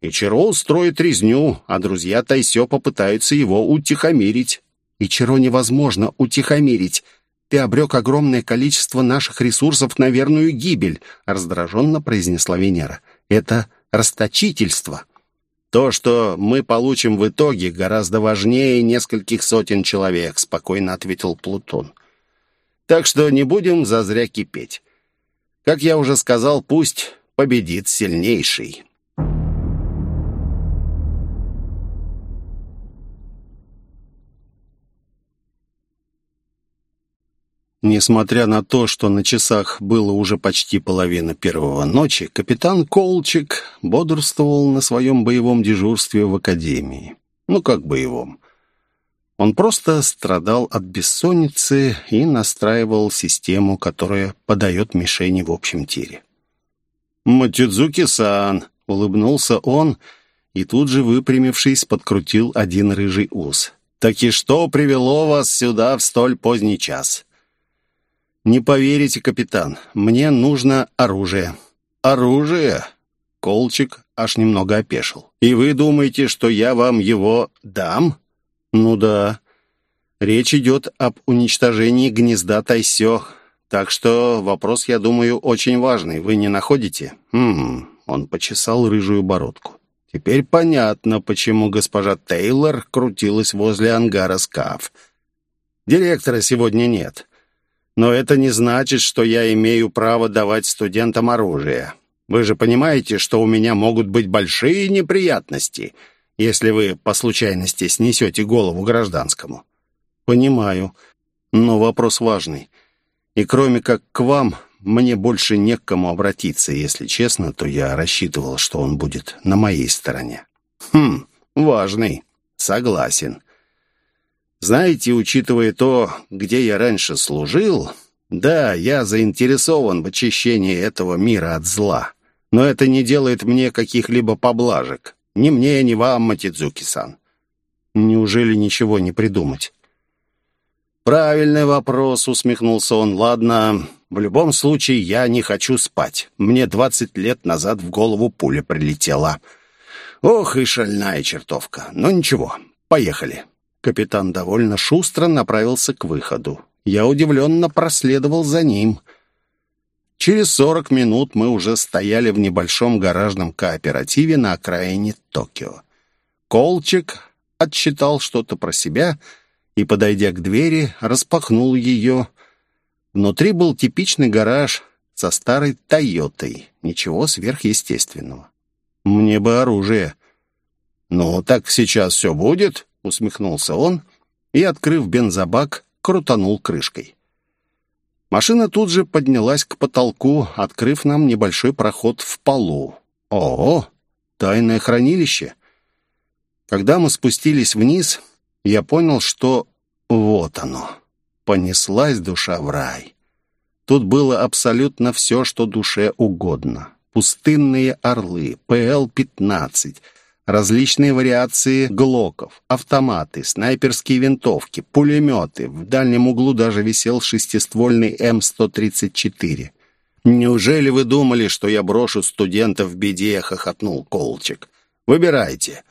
Ичиро устроит резню, а друзья Тайсё попытаются его утихомирить. Ичиро невозможно утихомирить. Ты обрек огромное количество наших ресурсов на верную гибель», — раздраженно произнесла Венера. «Это расточительство». То, что мы получим в итоге, гораздо важнее нескольких сотен человек, спокойно ответил Плутон. Так что не будем зазря кипеть. Как я уже сказал, пусть победит сильнейший. Несмотря на то, что на часах было уже почти половина первого ночи, капитан Колчик бодрствовал на своем боевом дежурстве в академии. Ну, как боевом. Он просто страдал от бессонницы и настраивал систему, которая подает мишени в общем тире. «Матидзуки-сан!» — улыбнулся он и тут же, выпрямившись, подкрутил один рыжий ус. «Так и что привело вас сюда в столь поздний час?» «Не поверите, капитан, мне нужно оружие». «Оружие?» Колчик аж немного опешил. «И вы думаете, что я вам его дам?» «Ну да. Речь идет об уничтожении гнезда Тайсё. Так что вопрос, я думаю, очень важный. Вы не находите?» «Хм...» Он почесал рыжую бородку. «Теперь понятно, почему госпожа Тейлор крутилась возле ангара Скаф. Директора сегодня нет. Но это не значит, что я имею право давать студентам оружие. Вы же понимаете, что у меня могут быть большие неприятности, если вы по случайности снесете голову гражданскому. Понимаю, но вопрос важный. И кроме как к вам, мне больше не к кому обратиться. Если честно, то я рассчитывал, что он будет на моей стороне. Хм, важный. Согласен. Знаете, учитывая то, где я раньше служил, да, я заинтересован в очищении этого мира от зла. Но это не делает мне каких-либо поблажек. Ни мне, ни вам, Матидзуки-сан. Неужели ничего не придумать? «Правильный вопрос», — усмехнулся он. «Ладно, в любом случае я не хочу спать. Мне двадцать лет назад в голову пуля прилетела. Ох и шальная чертовка. Но ничего, поехали». Капитан довольно шустро направился к выходу. Я удивленно проследовал за ним. Через сорок минут мы уже стояли в небольшом гаражном кооперативе на окраине Токио. Колчик отсчитал что-то про себя и, подойдя к двери, распахнул ее. Внутри был типичный гараж со старой «Тойотой». Ничего сверхъестественного. Мне бы оружие. «Ну, так сейчас все будет?» Усмехнулся он и, открыв бензобак, крутанул крышкой. Машина тут же поднялась к потолку, открыв нам небольшой проход в полу. О, тайное хранилище! Когда мы спустились вниз, я понял, что вот оно. Понеслась душа в рай. Тут было абсолютно все, что душе угодно. Пустынные орлы, ПЛ-15, различные вариации глоков, автоматы, снайперские винтовки, пулеметы. В дальнем углу даже висел шестиствольный М-134. «Неужели вы думали, что я брошу студента в беде?» — хохотнул Колчик. «Выбирайте.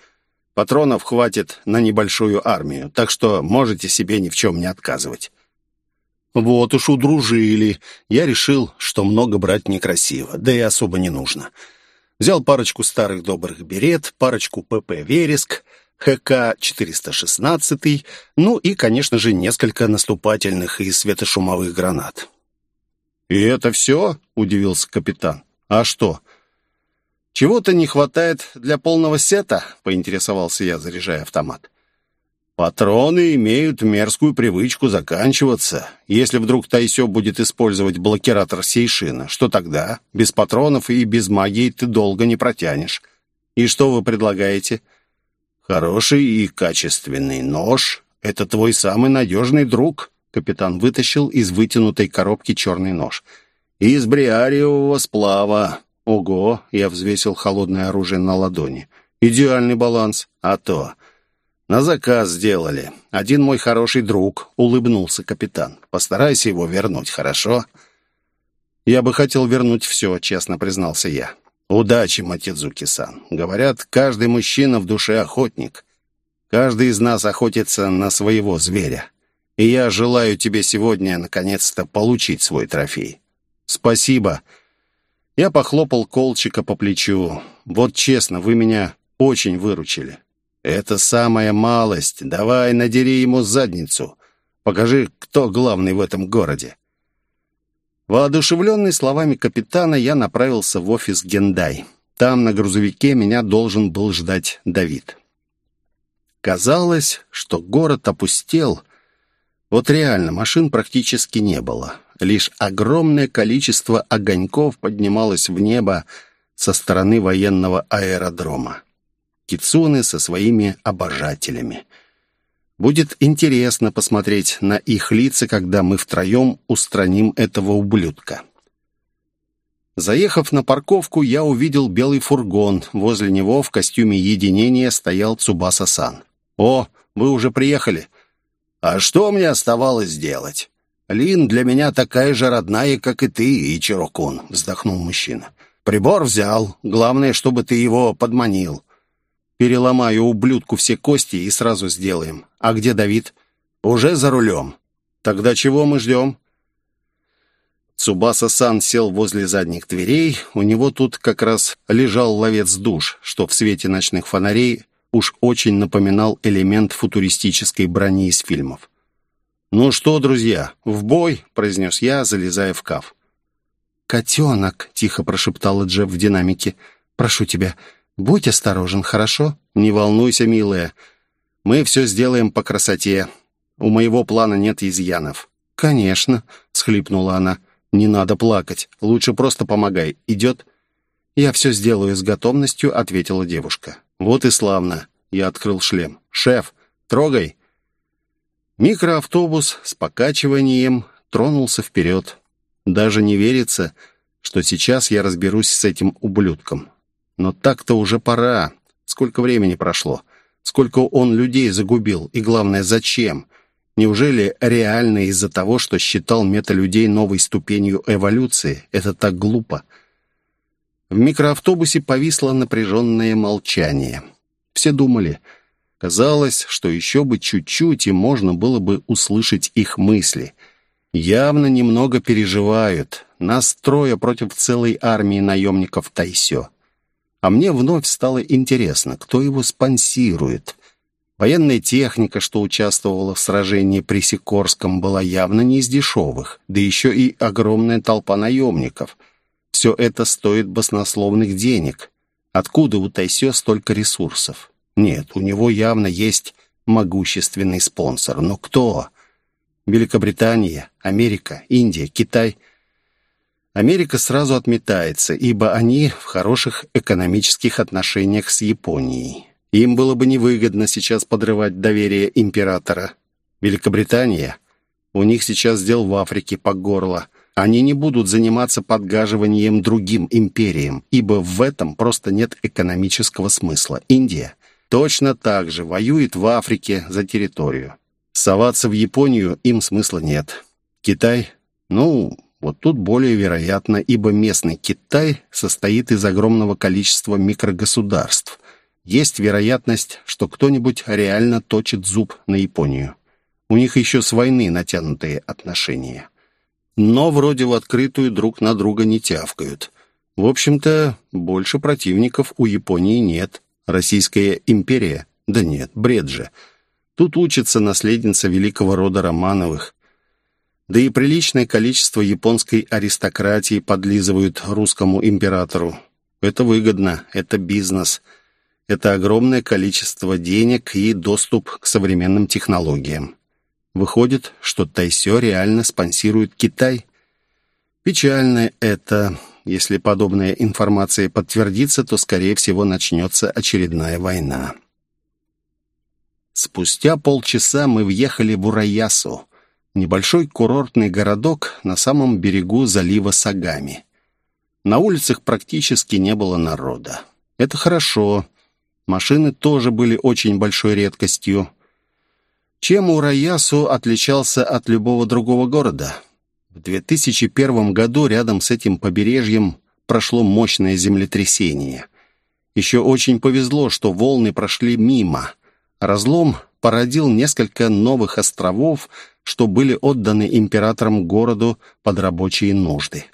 Патронов хватит на небольшую армию, так что можете себе ни в чем не отказывать». Вот уж удружили. Я решил, что много брать некрасиво, да и особо не нужно. Взял парочку старых добрых берет, парочку ПП «Вереск», ХК-416, ну и, конечно же, несколько наступательных и светошумовых гранат. «И это все?» — удивился капитан. «А что?» «Чего-то не хватает для полного сета?» — поинтересовался я, заряжая автомат. «Патроны имеют мерзкую привычку заканчиваться. Если вдруг Тайсё будет использовать блокиратор Сейшина, что тогда? Без патронов и без магии ты долго не протянешь. И что вы предлагаете?» «Хороший и качественный нож — это твой самый надежный друг», Капитан вытащил из вытянутой коробки черный нож. «Из бриариевого сплава. Ого!» Я взвесил холодное оружие на ладони. «Идеальный баланс. А то...» «На заказ сделали. Один мой хороший друг», — улыбнулся капитан. «Постарайся его вернуть, хорошо?» «Я бы хотел вернуть все», — честно признался я. «Удачи, Матидзуки-сан. Говорят, каждый мужчина в душе охотник. Каждый из нас охотится на своего зверя и я желаю тебе сегодня, наконец-то, получить свой трофей. Спасибо. Я похлопал Колчика по плечу. Вот честно, вы меня очень выручили. Это самая малость. Давай, надери ему задницу. Покажи, кто главный в этом городе. Воодушевленный словами капитана, я направился в офис Гендай. Там, на грузовике, меня должен был ждать Давид. Казалось, что город опустел — вот реально, машин практически не было. Лишь огромное количество огоньков поднималось в небо со стороны военного аэродрома. Кицуны со своими обожателями. Будет интересно посмотреть на их лица, когда мы втроем устраним этого ублюдка. Заехав на парковку, я увидел белый фургон. Возле него в костюме единения стоял Цубаса-сан. «О, вы уже приехали!» А что мне оставалось делать? Лин для меня такая же родная, как и ты, Ичирокун, вздохнул мужчина. Прибор взял, главное, чтобы ты его подманил. Переломаю ублюдку все кости и сразу сделаем. А где Давид? Уже за рулем. Тогда чего мы ждем? Цубаса-сан сел возле задних дверей. У него тут как раз лежал ловец душ, что в свете ночных фонарей уж очень напоминал элемент футуристической брони из фильмов. «Ну что, друзья, в бой!» — произнес я, залезая в каф. «Котенок!» — тихо прошептала Джеб в динамике. «Прошу тебя, будь осторожен, хорошо?» «Не волнуйся, милая. Мы все сделаем по красоте. У моего плана нет изъянов». «Конечно», — схлипнула она. «Не надо плакать. Лучше просто помогай. Идет?» «Я все сделаю с готовностью», — ответила девушка. «Вот и славно!» Я открыл шлем. «Шеф, трогай!» Микроавтобус с покачиванием тронулся вперед. Даже не верится, что сейчас я разберусь с этим ублюдком. Но так-то уже пора. Сколько времени прошло? Сколько он людей загубил? И главное, зачем? Неужели реально из-за того, что считал металюдей новой ступенью эволюции? Это так глупо. В микроавтобусе повисло напряженное молчание. Все думали. Казалось, что еще бы чуть-чуть, и можно было бы услышать их мысли. Явно немного переживают. Нас трое против целой армии наемников Тайсё. А мне вновь стало интересно, кто его спонсирует. Военная техника, что участвовала в сражении при Сикорском, была явно не из дешевых, да еще и огромная толпа наемников — все это стоит баснословных денег. Откуда у Тайсё столько ресурсов? Нет, у него явно есть могущественный спонсор. Но кто? Великобритания, Америка, Индия, Китай. Америка сразу отметается, ибо они в хороших экономических отношениях с Японией. Им было бы невыгодно сейчас подрывать доверие императора. Великобритания? У них сейчас дел в Африке по горло. Они не будут заниматься подгаживанием другим империям, ибо в этом просто нет экономического смысла. Индия точно так же воюет в Африке за территорию. Соваться в Японию им смысла нет. Китай? Ну, вот тут более вероятно, ибо местный Китай состоит из огромного количества микрогосударств. Есть вероятность, что кто-нибудь реально точит зуб на Японию. У них еще с войны натянутые отношения. Но вроде в открытую друг на друга не тявкают. В общем-то, больше противников у Японии нет. Российская империя? Да нет, бред же. Тут учится наследница великого рода Романовых. Да и приличное количество японской аристократии подлизывают русскому императору. Это выгодно, это бизнес. Это огромное количество денег и доступ к современным технологиям. Выходит, что Тайсё реально спонсирует Китай. Печально это. Если подобная информация подтвердится, то, скорее всего, начнется очередная война. Спустя полчаса мы въехали в Ураясу, небольшой курортный городок на самом берегу залива Сагами. На улицах практически не было народа. Это хорошо. Машины тоже были очень большой редкостью. Чем Ураясу отличался от любого другого города? В 2001 году рядом с этим побережьем прошло мощное землетрясение. Еще очень повезло, что волны прошли мимо. Разлом породил несколько новых островов, что были отданы императором городу под рабочие нужды.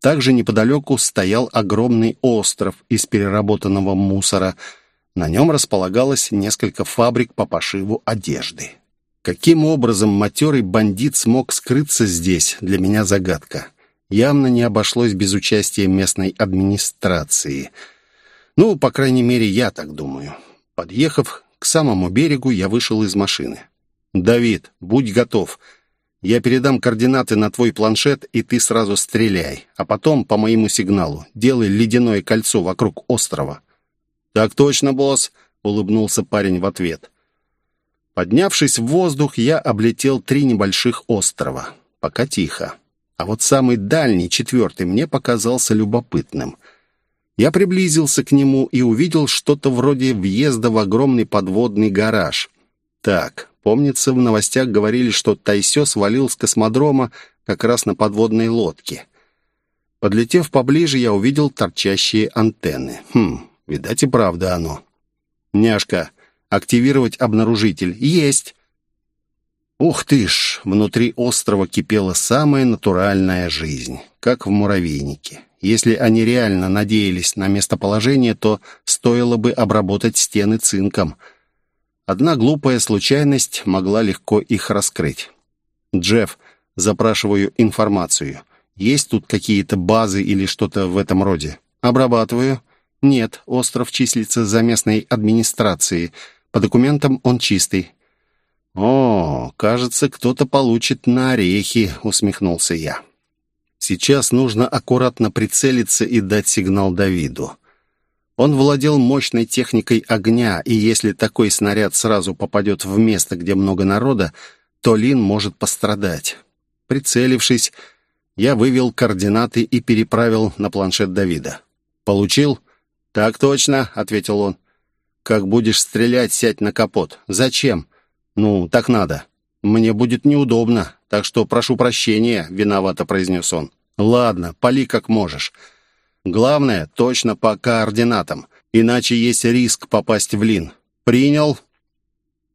Также неподалеку стоял огромный остров из переработанного мусора. На нем располагалось несколько фабрик по пошиву одежды. Каким образом матерый бандит смог скрыться здесь, для меня загадка. Явно не обошлось без участия местной администрации. Ну, по крайней мере, я так думаю. Подъехав к самому берегу, я вышел из машины. «Давид, будь готов. Я передам координаты на твой планшет, и ты сразу стреляй. А потом, по моему сигналу, делай ледяное кольцо вокруг острова». «Так точно, босс», — улыбнулся парень в ответ. Поднявшись в воздух, я облетел три небольших острова. Пока тихо. А вот самый дальний, четвертый, мне показался любопытным. Я приблизился к нему и увидел что-то вроде въезда в огромный подводный гараж. Так, помнится, в новостях говорили, что Тайсё свалил с космодрома как раз на подводной лодке. Подлетев поближе, я увидел торчащие антенны. Хм, видать и правда оно. «Няшка, Активировать обнаружитель. Есть. Ух ты ж, внутри острова кипела самая натуральная жизнь, как в муравейнике. Если они реально надеялись на местоположение, то стоило бы обработать стены цинком. Одна глупая случайность могла легко их раскрыть. «Джефф, запрашиваю информацию. Есть тут какие-то базы или что-то в этом роде?» «Обрабатываю». «Нет, остров числится за местной администрацией. По документам он чистый». «О, кажется, кто-то получит на орехи», — усмехнулся я. «Сейчас нужно аккуратно прицелиться и дать сигнал Давиду. Он владел мощной техникой огня, и если такой снаряд сразу попадет в место, где много народа, то Лин может пострадать. Прицелившись, я вывел координаты и переправил на планшет Давида. «Получил?» «Так точно», — ответил он. «Как будешь стрелять, сядь на капот. Зачем?» «Ну, так надо. Мне будет неудобно, так что прошу прощения», — виновато произнес он. «Ладно, пали как можешь. Главное, точно по координатам, иначе есть риск попасть в лин. Принял?»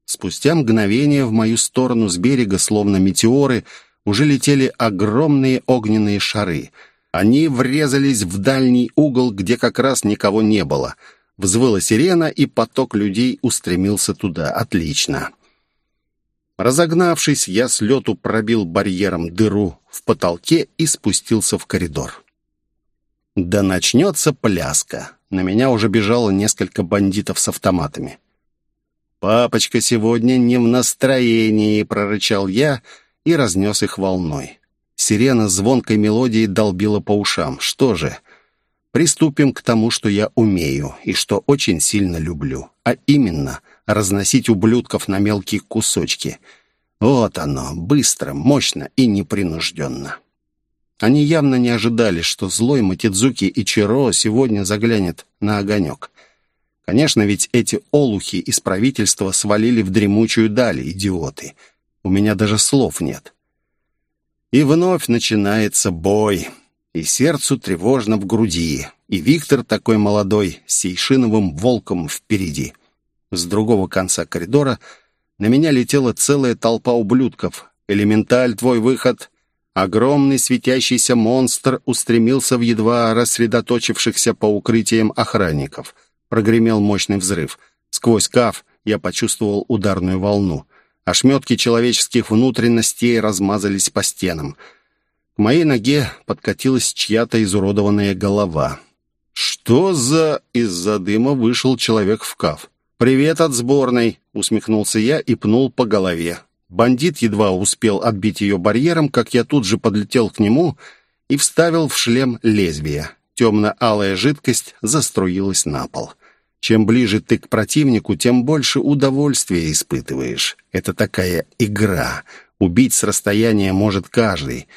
Спустя мгновение в мою сторону с берега, словно метеоры, уже летели огромные огненные шары. Они врезались в дальний угол, где как раз никого не было — Взвыла сирена, и поток людей устремился туда. Отлично. Разогнавшись, я с лету пробил барьером дыру в потолке и спустился в коридор. Да начнется пляска. На меня уже бежало несколько бандитов с автоматами. «Папочка сегодня не в настроении», — прорычал я и разнес их волной. Сирена звонкой мелодией долбила по ушам. «Что же, Приступим к тому, что я умею и что очень сильно люблю, а именно разносить ублюдков на мелкие кусочки. Вот оно, быстро, мощно и непринужденно. Они явно не ожидали, что злой Матидзуки Ичиро сегодня заглянет на огонек. Конечно, ведь эти олухи из правительства свалили в дремучую даль, идиоты. У меня даже слов нет. И вновь начинается бой, и сердцу тревожно в груди, и Виктор такой молодой, с сейшиновым волком впереди. С другого конца коридора на меня летела целая толпа ублюдков. «Элементаль, твой выход!» Огромный светящийся монстр устремился в едва рассредоточившихся по укрытиям охранников — Прогремел мощный взрыв. Сквозь каф я почувствовал ударную волну. Ошметки человеческих внутренностей размазались по стенам. К моей ноге подкатилась чья-то изуродованная голова. «Что за...» Из-за дыма вышел человек в каф. «Привет от сборной!» — усмехнулся я и пнул по голове. Бандит едва успел отбить ее барьером, как я тут же подлетел к нему и вставил в шлем лезвие. Темно-алая жидкость заструилась на пол. Чем ближе ты к противнику, тем больше удовольствия испытываешь. Это такая игра. Убить с расстояния может каждый.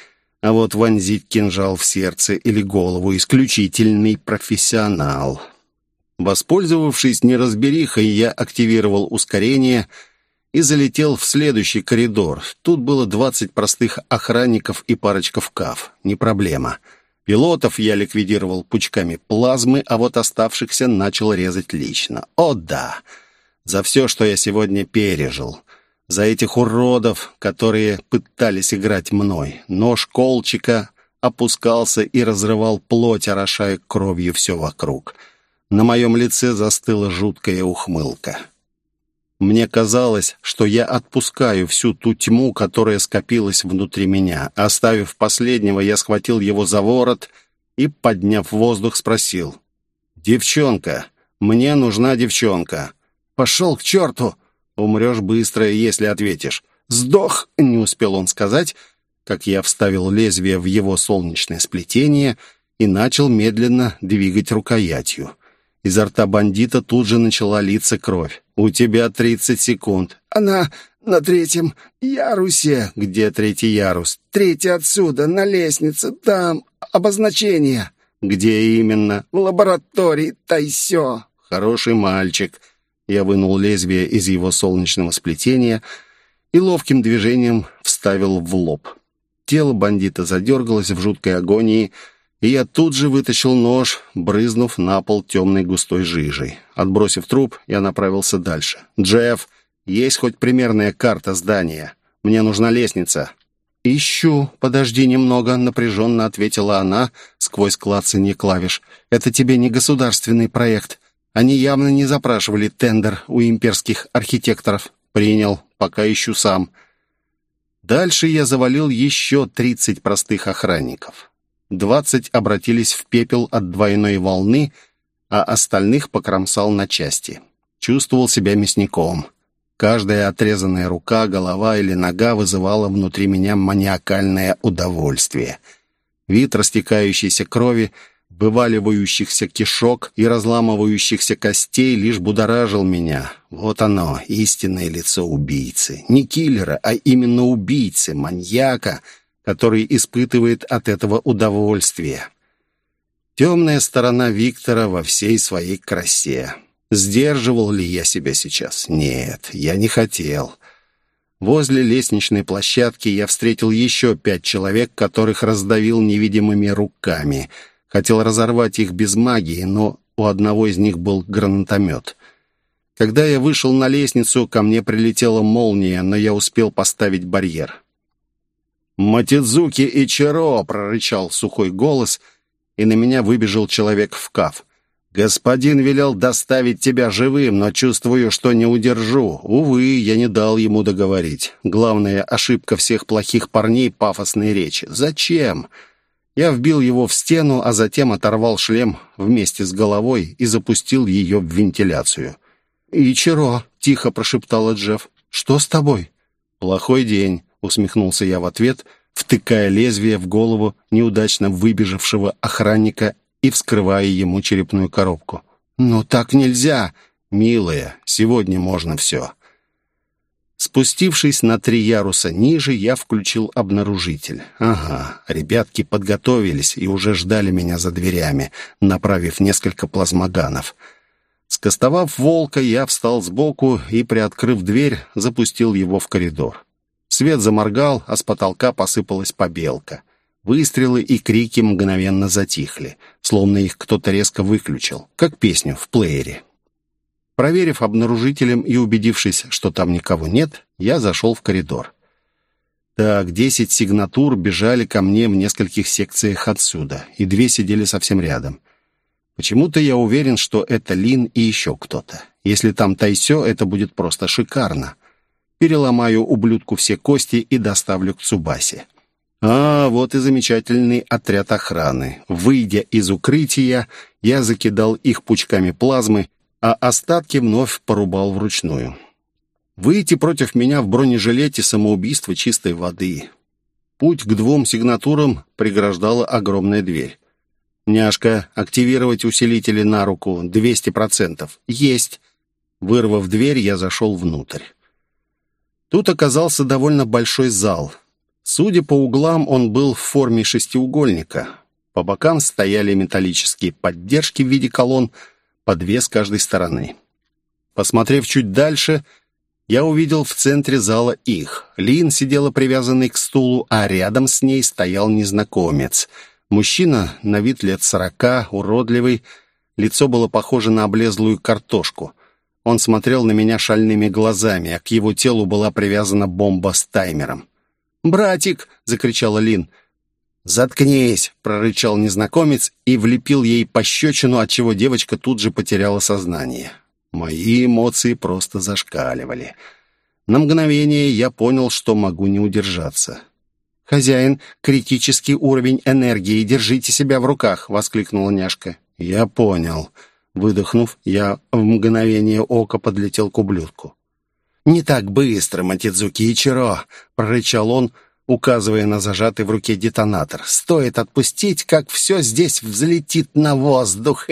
А вот вонзить кинжал в сердце или голову — исключительный профессионал. Воспользовавшись неразберихой, я активировал ускорение и залетел в следующий коридор. Тут было двадцать простых охранников и парочка в каф. Не проблема. — Пилотов я ликвидировал пучками плазмы, а вот оставшихся начал резать лично. О да! За все, что я сегодня пережил. За этих уродов, которые пытались играть мной. Нож колчика опускался и разрывал плоть, орошая кровью все вокруг. На моем лице застыла жуткая ухмылка. Мне казалось, что я отпускаю всю ту тьму, которая скопилась внутри меня. Оставив последнего, я схватил его за ворот и, подняв воздух, спросил. «Девчонка! Мне нужна девчонка!» «Пошел к черту!» «Умрешь быстро, если ответишь». «Сдох!» — не успел он сказать, как я вставил лезвие в его солнечное сплетение и начал медленно двигать рукоятью. Изо рта бандита тут же начала литься кровь. «У тебя тридцать секунд». «Она на третьем ярусе». «Где третий ярус?» «Третий отсюда, на лестнице, там обозначение». «Где именно?» «В лаборатории Тайсё». «Хороший мальчик». Я вынул лезвие из его солнечного сплетения и ловким движением вставил в лоб. Тело бандита задергалось в жуткой агонии, и я тут же вытащил нож, брызнув на пол темной густой жижей. Отбросив труп, я направился дальше. «Джефф, есть хоть примерная карта здания? Мне нужна лестница». «Ищу. Подожди немного», — напряженно ответила она сквозь клацанье клавиш. «Это тебе не государственный проект. Они явно не запрашивали тендер у имперских архитекторов. Принял. Пока ищу сам». Дальше я завалил еще тридцать простых охранников. Двадцать обратились в пепел от двойной волны, а остальных покромсал на части. Чувствовал себя мясником. Каждая отрезанная рука, голова или нога вызывала внутри меня маниакальное удовольствие. Вид растекающейся крови, вываливающихся кишок и разламывающихся костей лишь будоражил меня. Вот оно, истинное лицо убийцы. Не киллера, а именно убийцы, маньяка — который испытывает от этого удовольствие. Темная сторона Виктора во всей своей красе. Сдерживал ли я себя сейчас? Нет, я не хотел. Возле лестничной площадки я встретил еще пять человек, которых раздавил невидимыми руками. Хотел разорвать их без магии, но у одного из них был гранатомет. Когда я вышел на лестницу, ко мне прилетела молния, но я успел поставить барьер. «Матидзуки и Чиро!» — прорычал сухой голос, и на меня выбежал человек в каф. «Господин велел доставить тебя живым, но чувствую, что не удержу. Увы, я не дал ему договорить. Главная ошибка всех плохих парней — пафосной речи. Зачем?» Я вбил его в стену, а затем оторвал шлем вместе с головой и запустил ее в вентиляцию. «Ичиро», — тихо прошептала Джефф, — «что с тобой?» «Плохой день усмехнулся я в ответ, втыкая лезвие в голову неудачно выбежавшего охранника и вскрывая ему черепную коробку. «Ну так нельзя!» «Милая, сегодня можно все». Спустившись на три яруса ниже, я включил обнаружитель. Ага, ребятки подготовились и уже ждали меня за дверями, направив несколько плазмоганов. Скостовав волка, я встал сбоку и, приоткрыв дверь, запустил его в коридор. Свет заморгал, а с потолка посыпалась побелка. Выстрелы и крики мгновенно затихли, словно их кто-то резко выключил, как песню в плеере. Проверив обнаружителем и убедившись, что там никого нет, я зашел в коридор. Так, десять сигнатур бежали ко мне в нескольких секциях отсюда, и две сидели совсем рядом. Почему-то я уверен, что это Лин и еще кто-то. Если там Тайсё, это будет просто шикарно. Переломаю ублюдку все кости и доставлю к Цубасе. А, вот и замечательный отряд охраны. Выйдя из укрытия, я закидал их пучками плазмы а остатки вновь порубал вручную. Выйти против меня в бронежилете самоубийство чистой воды. Путь к двум сигнатурам преграждала огромная дверь. «Няшка, активировать усилители на руку. 200%. Есть!» Вырвав дверь, я зашел внутрь. Тут оказался довольно большой зал. Судя по углам, он был в форме шестиугольника. По бокам стояли металлические поддержки в виде колонн, по две с каждой стороны. Посмотрев чуть дальше, я увидел в центре зала их. Лин сидела привязанной к стулу, а рядом с ней стоял незнакомец. Мужчина на вид лет сорока, уродливый, лицо было похоже на облезлую картошку. Он смотрел на меня шальными глазами, а к его телу была привязана бомба с таймером. «Братик!» — закричала Лин. «Заткнись!» — прорычал незнакомец и влепил ей пощечину, отчего девочка тут же потеряла сознание. Мои эмоции просто зашкаливали. На мгновение я понял, что могу не удержаться. «Хозяин, критический уровень энергии, держите себя в руках!» — воскликнула няшка. «Я понял». Выдохнув, я в мгновение ока подлетел к ублюдку. «Не так быстро, Матидзуки Ичиро!» — прорычал он, — указывая на зажатый в руке детонатор. «Стоит отпустить, как все здесь взлетит на воздух!»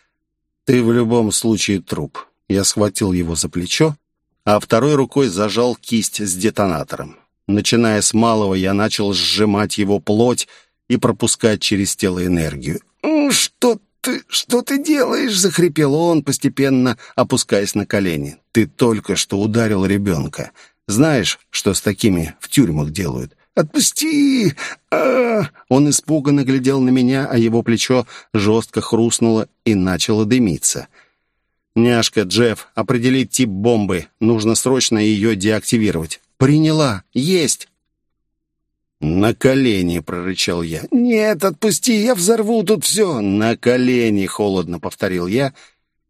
«Ты в любом случае труп». Я схватил его за плечо, а второй рукой зажал кисть с детонатором. Начиная с малого, я начал сжимать его плоть и пропускать через тело энергию. «Что ты, что ты делаешь?» — захрипел он, постепенно опускаясь на колени. «Ты только что ударил ребенка. Знаешь, что с такими в тюрьмах делают? «Отпусти!» а Он испуганно глядел на меня, а его плечо жестко хрустнуло и начало дымиться. «Няшка, Джефф, определить тип бомбы. Нужно срочно ее деактивировать». «Приняла. Есть!» «На колени!» — прорычал я. «Нет, отпусти, я взорву тут все!» «На колени!» — холодно повторил я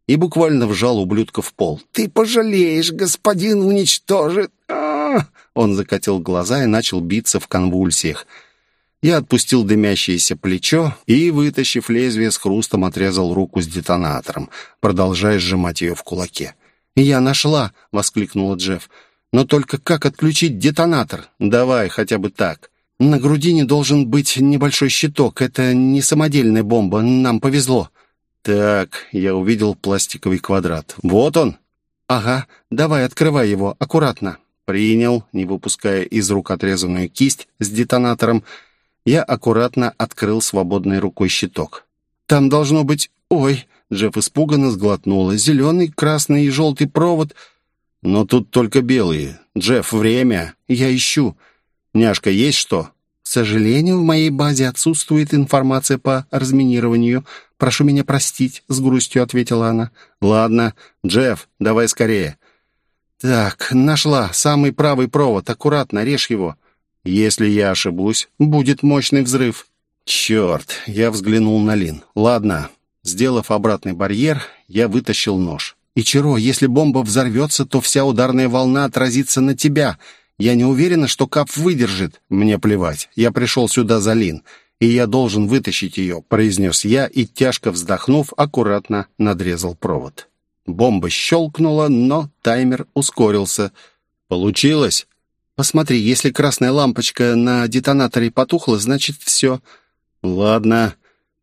и буквально вжал ублюдка в пол. «Ты пожалеешь, господин уничтожит!» а Он закатил глаза и начал биться в конвульсиях. Я отпустил дымящееся плечо и, вытащив лезвие, с хрустом отрезал руку с детонатором, продолжая сжимать ее в кулаке. «Я нашла!» — воскликнула Джефф. «Но только как отключить детонатор? Давай, хотя бы так. На грудине должен быть небольшой щиток. Это не самодельная бомба. Нам повезло». «Так, я увидел пластиковый квадрат. Вот он!» «Ага, давай, открывай его, аккуратно». Принял, не выпуская из рук отрезанную кисть с детонатором, я аккуратно открыл свободной рукой щиток. «Там должно быть... Ой!» Джефф испуганно сглотнула. «Зеленый, красный и желтый провод...» «Но тут только белые. Джефф, время. Я ищу. Няшка, есть что?» «К сожалению, в моей базе отсутствует информация по разминированию. Прошу меня простить», — с грустью ответила она. «Ладно. Джефф, давай скорее». «Так, нашла. Самый правый провод. Аккуратно, режь его. Если я ошибусь, будет мощный взрыв». «Черт!» — я взглянул на Лин. «Ладно». Сделав обратный барьер, я вытащил нож. «Ичиро, если бомба взорвется, то вся ударная волна отразится на тебя. Я не уверена, что Кап выдержит. Мне плевать. Я пришел сюда за Лин, и я должен вытащить ее», — произнес я и, тяжко вздохнув, аккуратно надрезал провод. Бомба щелкнула, но таймер ускорился. «Получилось?» «Посмотри, если красная лампочка на детонаторе потухла, значит, все». «Ладно.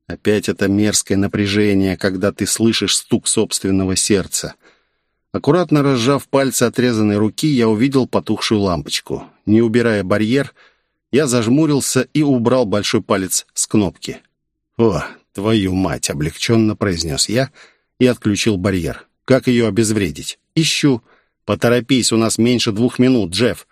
Опять это мерзкое напряжение, когда ты слышишь стук собственного сердца. Аккуратно разжав пальцы отрезанной руки, я увидел потухшую лампочку. Не убирая барьер, я зажмурился и убрал большой палец с кнопки. «О, твою мать!» — облегченно произнес я и отключил барьер. «Как ее обезвредить?» «Ищу». «Поторопись, у нас меньше двух минут, Джефф».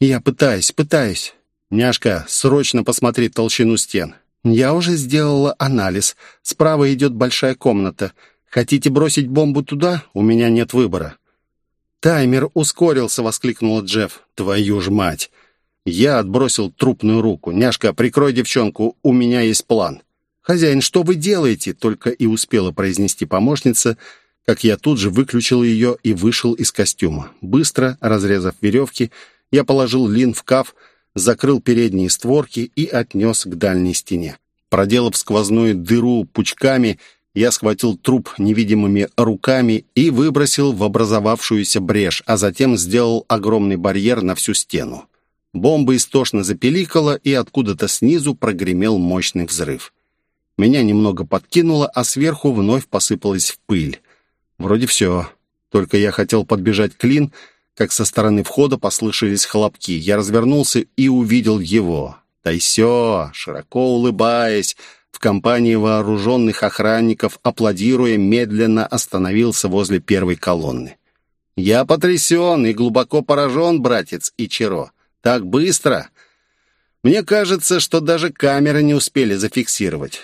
«Я пытаюсь, пытаюсь». «Няшка, срочно посмотри толщину стен». «Я уже сделала анализ. Справа идет большая комната. Хотите бросить бомбу туда? У меня нет выбора». «Таймер ускорился», — воскликнула Джефф. «Твою ж мать!» Я отбросил трупную руку. «Няшка, прикрой девчонку, у меня есть план». «Хозяин, что вы делаете?» — только и успела произнести помощница, как я тут же выключил ее и вышел из костюма. Быстро, разрезав веревки, я положил лин в каф, закрыл передние створки и отнес к дальней стене. Проделав сквозную дыру пучками, я схватил труп невидимыми руками и выбросил в образовавшуюся брешь, а затем сделал огромный барьер на всю стену. Бомба истошно запеликала, и откуда-то снизу прогремел мощный взрыв. Меня немного подкинуло, а сверху вновь посыпалась пыль. Вроде все. Только я хотел подбежать к Лин, как со стороны входа послышались хлопки. Я развернулся и увидел его. Тайсё, широко улыбаясь, в компании вооруженных охранников, аплодируя, медленно остановился возле первой колонны. «Я потрясен и глубоко поражен, братец Ичиро. Так быстро! Мне кажется, что даже камеры не успели зафиксировать.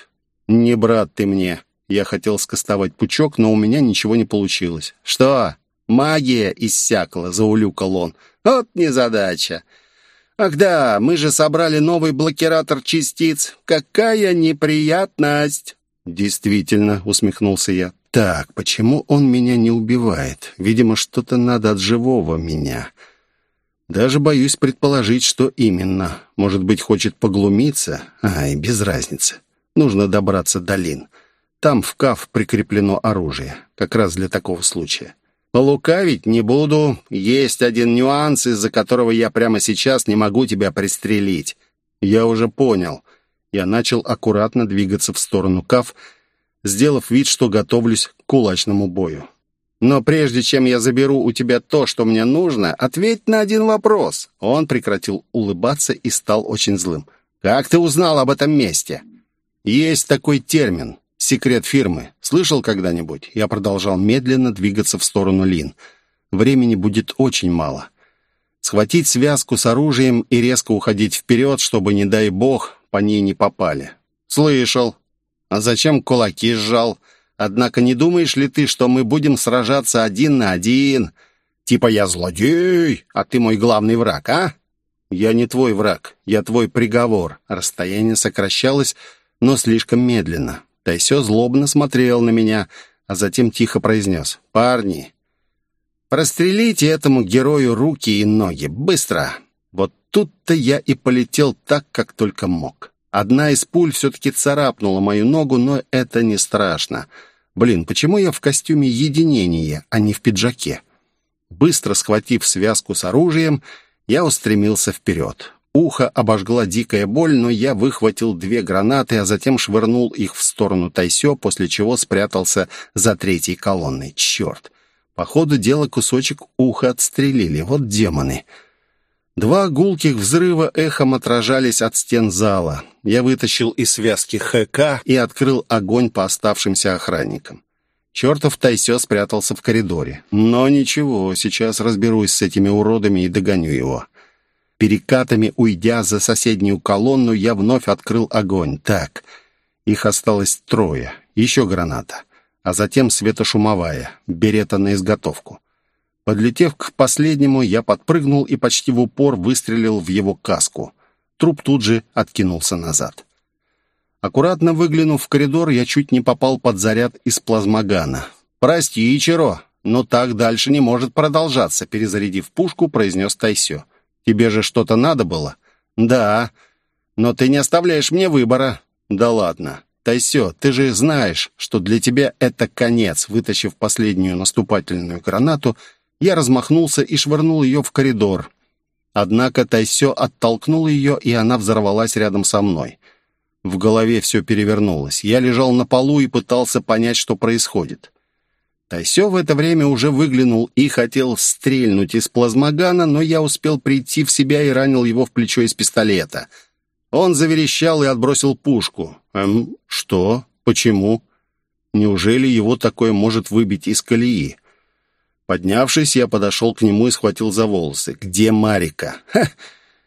Не брат ты мне!» Я хотел скостовать пучок, но у меня ничего не получилось. «Что? Магия иссякла», — заулюкал он. «Вот незадача. Ах да, мы же собрали новый блокиратор частиц. Какая неприятность!» «Действительно», — усмехнулся я. «Так, почему он меня не убивает? Видимо, что-то надо от живого меня». Даже боюсь предположить, что именно. Может быть, хочет поглумиться? Ай, без разницы. Нужно добраться до Лин. Там в КАФ прикреплено оружие, как раз для такого случая. Полукавить не буду. Есть один нюанс, из-за которого я прямо сейчас не могу тебя пристрелить. Я уже понял. Я начал аккуратно двигаться в сторону КАФ, сделав вид, что готовлюсь к кулачному бою. Но прежде чем я заберу у тебя то, что мне нужно, ответь на один вопрос. Он прекратил улыбаться и стал очень злым. Как ты узнал об этом месте? Есть такой термин Секрет фирмы. Слышал когда-нибудь? Я продолжал медленно двигаться в сторону Лин. Времени будет очень мало. Схватить связку с оружием и резко уходить вперед, чтобы, не дай бог, по ней не попали. Слышал. А зачем кулаки сжал? Однако не думаешь ли ты, что мы будем сражаться один на один? Типа я злодей, а ты мой главный враг, а? Я не твой враг, я твой приговор. Расстояние сокращалось, но слишком медленно. Тайсё злобно смотрел на меня, а затем тихо произнес. «Парни, прострелите этому герою руки и ноги. Быстро!» Вот тут-то я и полетел так, как только мог. Одна из пуль все-таки царапнула мою ногу, но это не страшно. Блин, почему я в костюме единения, а не в пиджаке? Быстро схватив связку с оружием, я устремился вперед. Ухо обожгла дикая боль, но я выхватил две гранаты, а затем швырнул их в сторону Тайсё, после чего спрятался за третьей колонной. Черт! По ходу дела кусочек уха отстрелили. Вот демоны! Два гулких взрыва эхом отражались от стен зала. Я вытащил из связки ХК и открыл огонь по оставшимся охранникам. Чертов Тайсё спрятался в коридоре. Но ничего, сейчас разберусь с этими уродами и догоню его. Перекатами уйдя за соседнюю колонну, я вновь открыл огонь. Так, их осталось трое. Еще граната. А затем светошумовая, берета на изготовку. Подлетев к последнему, я подпрыгнул и почти в упор выстрелил в его каску. Труп тут же откинулся назад. Аккуратно выглянув в коридор, я чуть не попал под заряд из плазмогана. «Прости, Ичиро, но так дальше не может продолжаться», перезарядив пушку, произнес Тайсё. Тебе же что-то надо было?» «Да. Но ты не оставляешь мне выбора». «Да ладно. Тайсё, ты же знаешь, что для тебя это конец». Вытащив последнюю наступательную гранату, я размахнулся и швырнул ее в коридор. Однако Тайсё оттолкнул ее, и она взорвалась рядом со мной. В голове все перевернулось. Я лежал на полу и пытался понять, что происходит. Тайсё в это время уже выглянул и хотел стрельнуть из плазмогана, но я успел прийти в себя и ранил его в плечо из пистолета. Он заверещал и отбросил пушку. «Эм, что? Почему? Неужели его такое может выбить из колеи?» Поднявшись, я подошел к нему и схватил за волосы. «Где Марика?» Ха!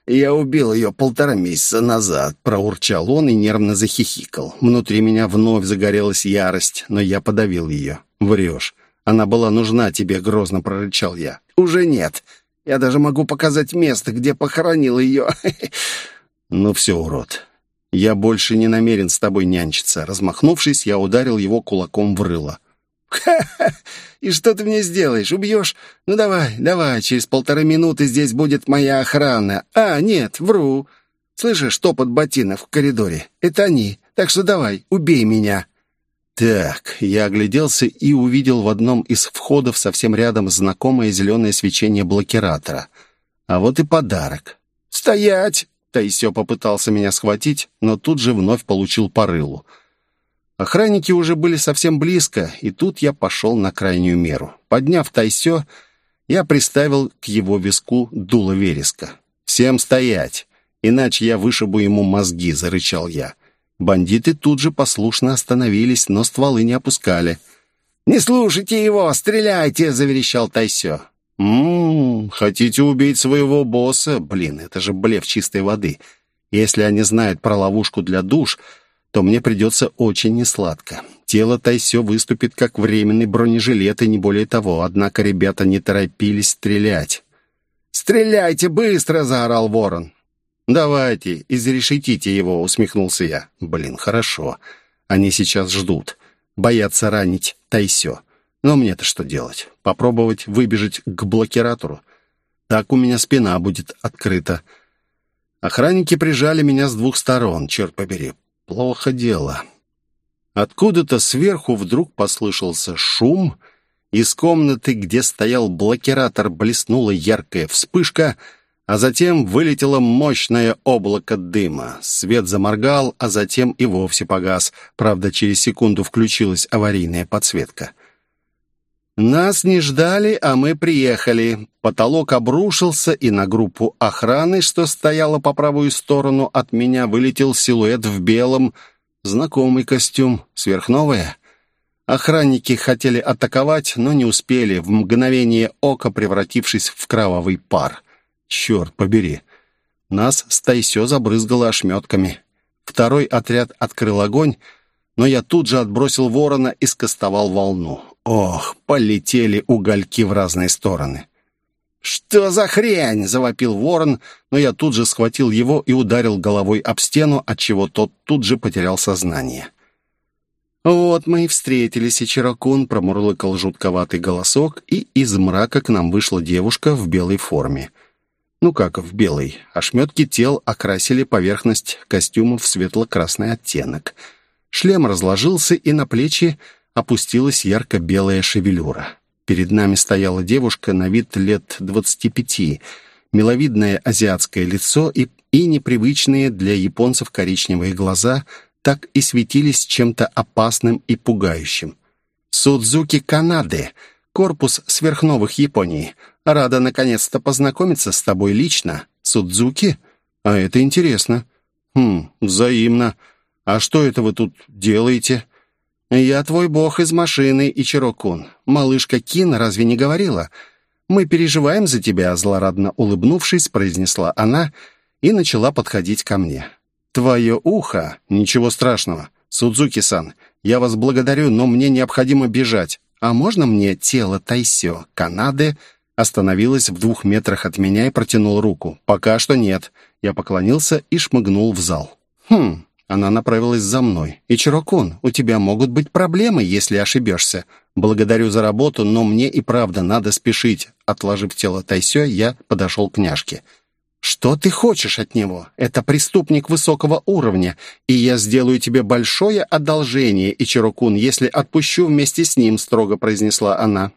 «Я убил ее полтора месяца назад», — проурчал он и нервно захихикал. Внутри меня вновь загорелась ярость, но я подавил ее. «Врешь. Она была нужна тебе», — грозно прорычал я. «Уже нет. Я даже могу показать место, где похоронил ее». «Ну все, урод. Я больше не намерен с тобой нянчиться». Размахнувшись, я ударил его кулаком в рыло. «Ха-ха! И что ты мне сделаешь? Убьешь? Ну давай, давай, через полторы минуты здесь будет моя охрана. А, нет, вру. Слышишь, топот ботинок в коридоре? Это они. Так что давай, убей меня». Так, я огляделся и увидел в одном из входов совсем рядом знакомое зеленое свечение блокиратора. А вот и подарок. «Стоять!» Таисё попытался меня схватить, но тут же вновь получил порылу. Охранники уже были совсем близко, и тут я пошел на крайнюю меру. Подняв Тайсё, я приставил к его виску дуло вереска. «Всем стоять, иначе я вышибу ему мозги», — зарычал я. Бандиты тут же послушно остановились, но стволы не опускали. «Не слушайте его, стреляйте!» — заверещал Тайсё. «Ммм, хотите убить своего босса? Блин, это же блеф чистой воды. Если они знают про ловушку для душ, то мне придется очень несладко. Тело Тайсё выступит как временный бронежилет и не более того, однако ребята не торопились стрелять. «Стреляйте быстро!» — заорал ворон. «Давайте, изрешетите его», — усмехнулся я. «Блин, хорошо. Они сейчас ждут. Боятся ранить Тайсё. Но мне-то что делать? Попробовать выбежать к блокиратору? Так у меня спина будет открыта». Охранники прижали меня с двух сторон, черт побери. Плохо дело. Откуда-то сверху вдруг послышался шум. Из комнаты, где стоял блокиратор, блеснула яркая вспышка, а затем вылетело мощное облако дыма. Свет заморгал, а затем и вовсе погас. Правда, через секунду включилась аварийная подсветка. Нас не ждали, а мы приехали. Потолок обрушился, и на группу охраны, что стояла по правую сторону от меня, вылетел силуэт в белом, знакомый костюм, сверхновая. Охранники хотели атаковать, но не успели, в мгновение ока превратившись в кровавый пар. Черт побери! Нас с Тайсё забрызгало ошметками. Второй отряд открыл огонь, но я тут же отбросил ворона и скостовал волну. Ох, полетели угольки в разные стороны. «Что за хрень?» — завопил ворон, но я тут же схватил его и ударил головой об стену, отчего тот тут же потерял сознание. «Вот мы и встретились, и Чирокун промурлыкал жутковатый голосок, и из мрака к нам вышла девушка в белой форме. Ну как в белой? Ошметки тел окрасили поверхность костюмов в светло-красный оттенок. Шлем разложился, и на плечи опустилась ярко-белая шевелюра. Перед нами стояла девушка на вид лет двадцати пяти, миловидное азиатское лицо и, и непривычные для японцев коричневые глаза так и светились чем-то опасным и пугающим. «Судзуки Канады, корпус сверхновых Японии. Рада наконец-то познакомиться с тобой лично. Судзуки? А это интересно. Хм, взаимно. А что это вы тут делаете?» «Я твой бог из машины, Ичирокун. Малышка Кин разве не говорила? Мы переживаем за тебя», — злорадно улыбнувшись, произнесла она и начала подходить ко мне. «Твое ухо? Ничего страшного. Судзуки-сан, я вас благодарю, но мне необходимо бежать. А можно мне тело Тайсё, Канады?» Остановилась в двух метрах от меня и протянул руку. «Пока что нет». Я поклонился и шмыгнул в зал. «Хм, она направилась за мной. «Ичирокун, у тебя могут быть проблемы, если ошибешься. Благодарю за работу, но мне и правда надо спешить». Отложив тело Тайсё, я подошел к няшке. «Что ты хочешь от него? Это преступник высокого уровня, и я сделаю тебе большое одолжение, Ичирокун, если отпущу вместе с ним», строго произнесла она.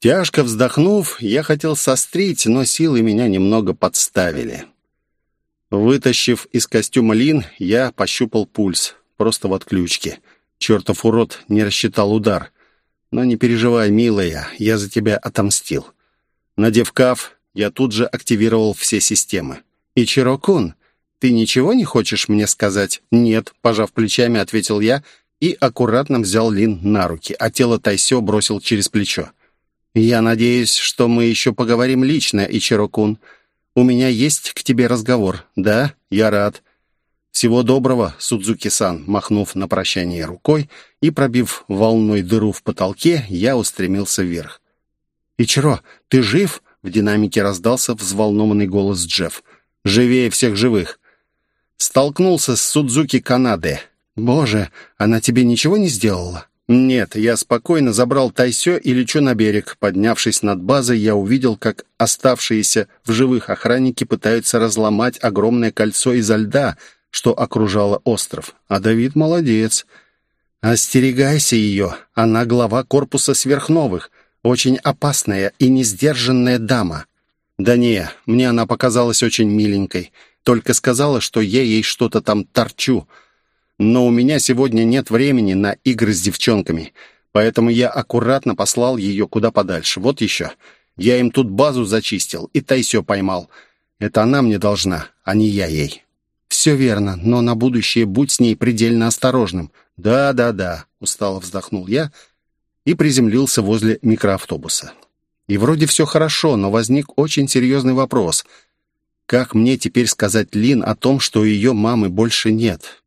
Тяжко вздохнув, я хотел сострить, но силы меня немного подставили. Вытащив из костюма лин, я пощупал пульс, просто в отключке. Чертов урод не рассчитал удар. Но не переживай, милая, я за тебя отомстил. Надев каф, я тут же активировал все системы. «И Чирокун, ты ничего не хочешь мне сказать?» «Нет», — пожав плечами, ответил я и аккуратно взял Лин на руки, а тело Тайсё бросил через плечо. «Я надеюсь, что мы еще поговорим лично, Ичирокун. У меня есть к тебе разговор. Да, я рад. Всего доброго, Судзуки-сан», махнув на прощание рукой и пробив волной дыру в потолке, я устремился вверх. «Ичиро, ты жив?» — в динамике раздался взволнованный голос Джефф. «Живее всех живых». Столкнулся с Судзуки Канаде. «Боже, она тебе ничего не сделала?» «Нет, я спокойно забрал Тайсё и лечу на берег. Поднявшись над базой, я увидел, как оставшиеся в живых охранники пытаются разломать огромное кольцо изо льда, что окружало остров. А Давид молодец. Остерегайся ее. Она глава корпуса сверхновых. Очень опасная и несдержанная дама. Да не, мне она показалась очень миленькой. Только сказала, что я ей что-то там торчу но у меня сегодня нет времени на игры с девчонками, поэтому я аккуратно послал ее куда подальше. Вот еще. Я им тут базу зачистил и Тайсё поймал. Это она мне должна, а не я ей». «Все верно, но на будущее будь с ней предельно осторожным». «Да, да, да», — устало вздохнул я и приземлился возле микроавтобуса. И вроде все хорошо, но возник очень серьезный вопрос. Как мне теперь сказать Лин о том, что ее мамы больше нет?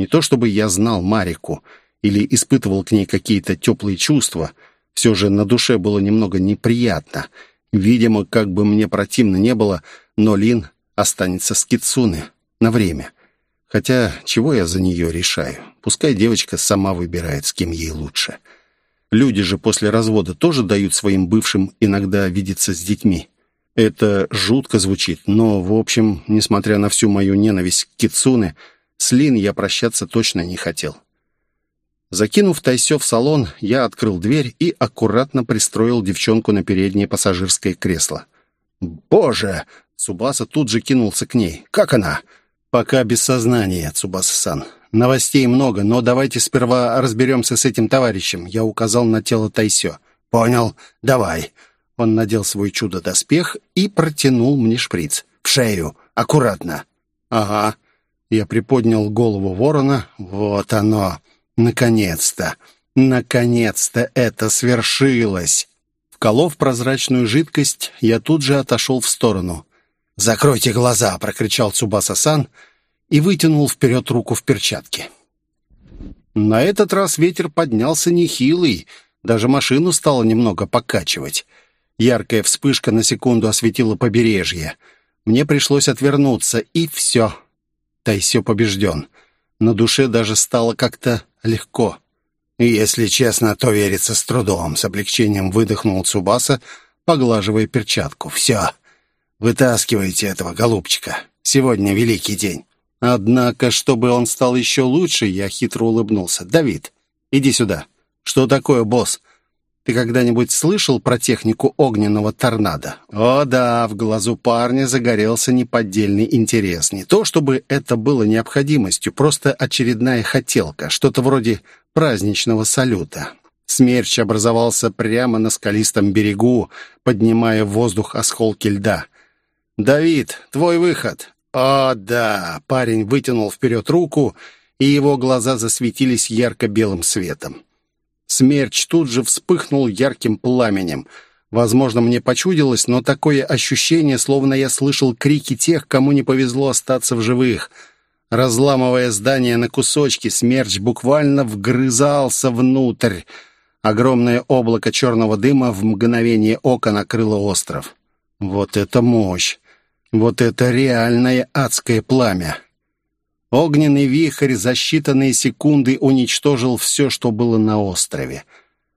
Не то чтобы я знал Марику или испытывал к ней какие-то теплые чувства, все же на душе было немного неприятно. Видимо, как бы мне противно не было, но Лин останется с Кицуны на время. Хотя, чего я за нее решаю? Пускай девочка сама выбирает, с кем ей лучше. Люди же после развода тоже дают своим бывшим иногда видеться с детьми. Это жутко звучит, но, в общем, несмотря на всю мою ненависть к Кицуне, с Лин я прощаться точно не хотел. Закинув Тайсё в салон, я открыл дверь и аккуратно пристроил девчонку на переднее пассажирское кресло. «Боже!» — Цубаса тут же кинулся к ней. «Как она?» «Пока без сознания, Цубаса-сан. Новостей много, но давайте сперва разберемся с этим товарищем». Я указал на тело Тайсё. «Понял. Давай». Он надел свой чудо-доспех и протянул мне шприц. «В шею. Аккуратно». «Ага». Я приподнял голову ворона. Вот оно! Наконец-то! Наконец-то это свершилось! Вколов прозрачную жидкость, я тут же отошел в сторону. «Закройте глаза!» — прокричал Цубаса-сан и вытянул вперед руку в перчатке. На этот раз ветер поднялся нехилый, даже машину стало немного покачивать. Яркая вспышка на секунду осветила побережье. Мне пришлось отвернуться, и все. Тайсё побежден. На душе даже стало как-то легко. «Если честно, то верится с трудом», — с облегчением выдохнул Цубаса, поглаживая перчатку. «Все, вытаскивайте этого голубчика. Сегодня великий день». Однако, чтобы он стал еще лучше, я хитро улыбнулся. «Давид, иди сюда». «Что такое, босс?» Ты когда-нибудь слышал про технику огненного торнадо? О да, в глазу парня загорелся неподдельный интерес. Не то, чтобы это было необходимостью, просто очередная хотелка, что-то вроде праздничного салюта. Смерч образовался прямо на скалистом берегу, поднимая в воздух осколки льда. «Давид, твой выход!» «О, да!» Парень вытянул вперед руку, и его глаза засветились ярко-белым светом. Смерч тут же вспыхнул ярким пламенем. Возможно, мне почудилось, но такое ощущение, словно я слышал крики тех, кому не повезло остаться в живых. Разламывая здание на кусочки, смерч буквально вгрызался внутрь. Огромное облако черного дыма в мгновение ока накрыло остров. Вот это мощь! Вот это реальное адское пламя! Огненный вихрь за считанные секунды уничтожил все, что было на острове.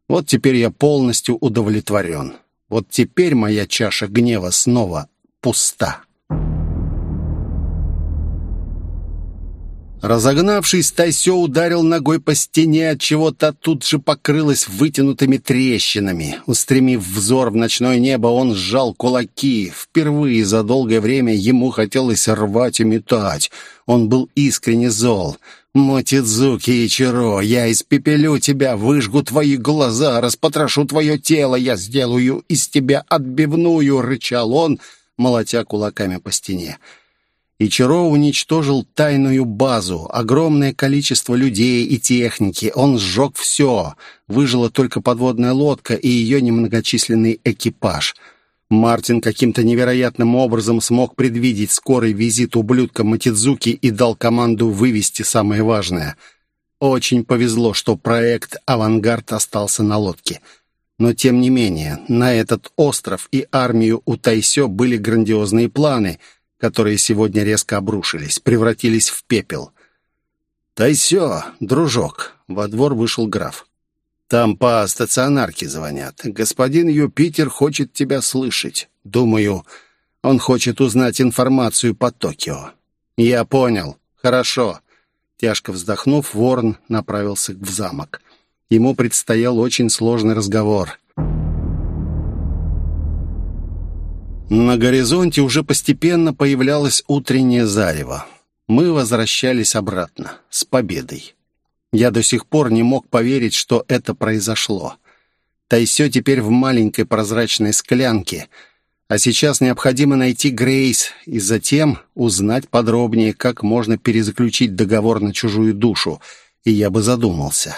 Вот теперь я полностью удовлетворен. Вот теперь моя чаша гнева снова пуста. Разогнавшись, Тайсё ударил ногой по стене, от чего та тут же покрылась вытянутыми трещинами. Устремив взор в ночное небо, он сжал кулаки. Впервые за долгое время ему хотелось рвать и метать. Он был искренне зол. «Мотидзуки Ичиро, я испепелю тебя, выжгу твои глаза, распотрошу твое тело, я сделаю из тебя отбивную!» — рычал он, молотя кулаками по стене. Ичиро уничтожил тайную базу, огромное количество людей и техники. Он сжег все. Выжила только подводная лодка и ее немногочисленный экипаж. Мартин каким-то невероятным образом смог предвидеть скорый визит ублюдка Матидзуки и дал команду вывести самое важное. Очень повезло, что проект «Авангард» остался на лодке. Но, тем не менее, на этот остров и армию у Тайсё были грандиозные планы — которые сегодня резко обрушились, превратились в пепел. «Тайсё, дружок!» — во двор вышел граф. «Там по стационарке звонят. Господин Юпитер хочет тебя слышать. Думаю, он хочет узнать информацию по Токио». «Я понял. Хорошо». Тяжко вздохнув, Ворн направился в замок. Ему предстоял очень сложный разговор. На горизонте уже постепенно появлялось утреннее зарево. Мы возвращались обратно, с победой. Я до сих пор не мог поверить, что это произошло. Тайсё теперь в маленькой прозрачной склянке, а сейчас необходимо найти Грейс и затем узнать подробнее, как можно перезаключить договор на чужую душу, и я бы задумался.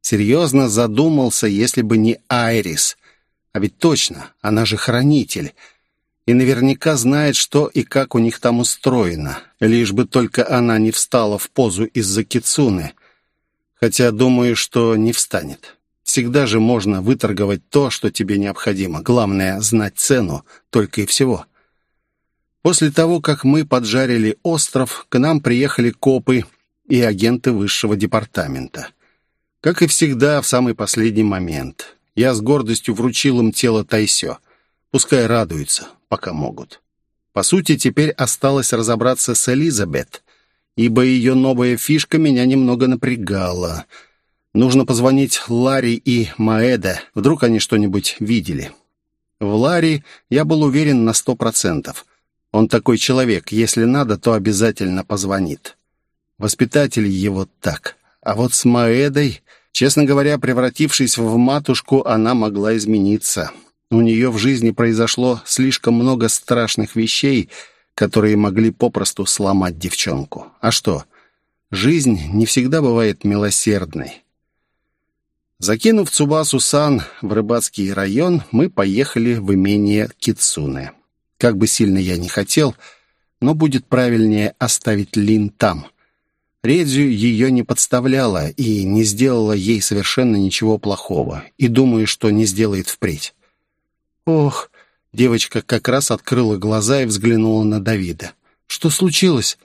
Серьезно задумался, если бы не Айрис. А ведь точно, она же хранитель — и наверняка знает, что и как у них там устроено, лишь бы только она не встала в позу из-за кицуны. Хотя думаю, что не встанет. Всегда же можно выторговать то, что тебе необходимо. Главное — знать цену, только и всего. После того, как мы поджарили остров, к нам приехали копы и агенты высшего департамента. Как и всегда, в самый последний момент. Я с гордостью вручил им тело Тайсё. Пускай радуются пока могут. По сути, теперь осталось разобраться с Элизабет, ибо ее новая фишка меня немного напрягала. Нужно позвонить Ларри и Маэда, вдруг они что-нибудь видели. В Ларри я был уверен на сто процентов. Он такой человек, если надо, то обязательно позвонит. Воспитатель его так. А вот с Маэдой, честно говоря, превратившись в матушку, она могла измениться. У нее в жизни произошло слишком много страшных вещей, которые могли попросту сломать девчонку. А что? Жизнь не всегда бывает милосердной. Закинув Цубасу-сан в рыбацкий район, мы поехали в имение Кицуне. Как бы сильно я не хотел, но будет правильнее оставить Лин там. Редзю ее не подставляла и не сделала ей совершенно ничего плохого, и думаю, что не сделает впредь. «Ох!» Девочка как раз открыла глаза и взглянула на Давида. «Что случилось?»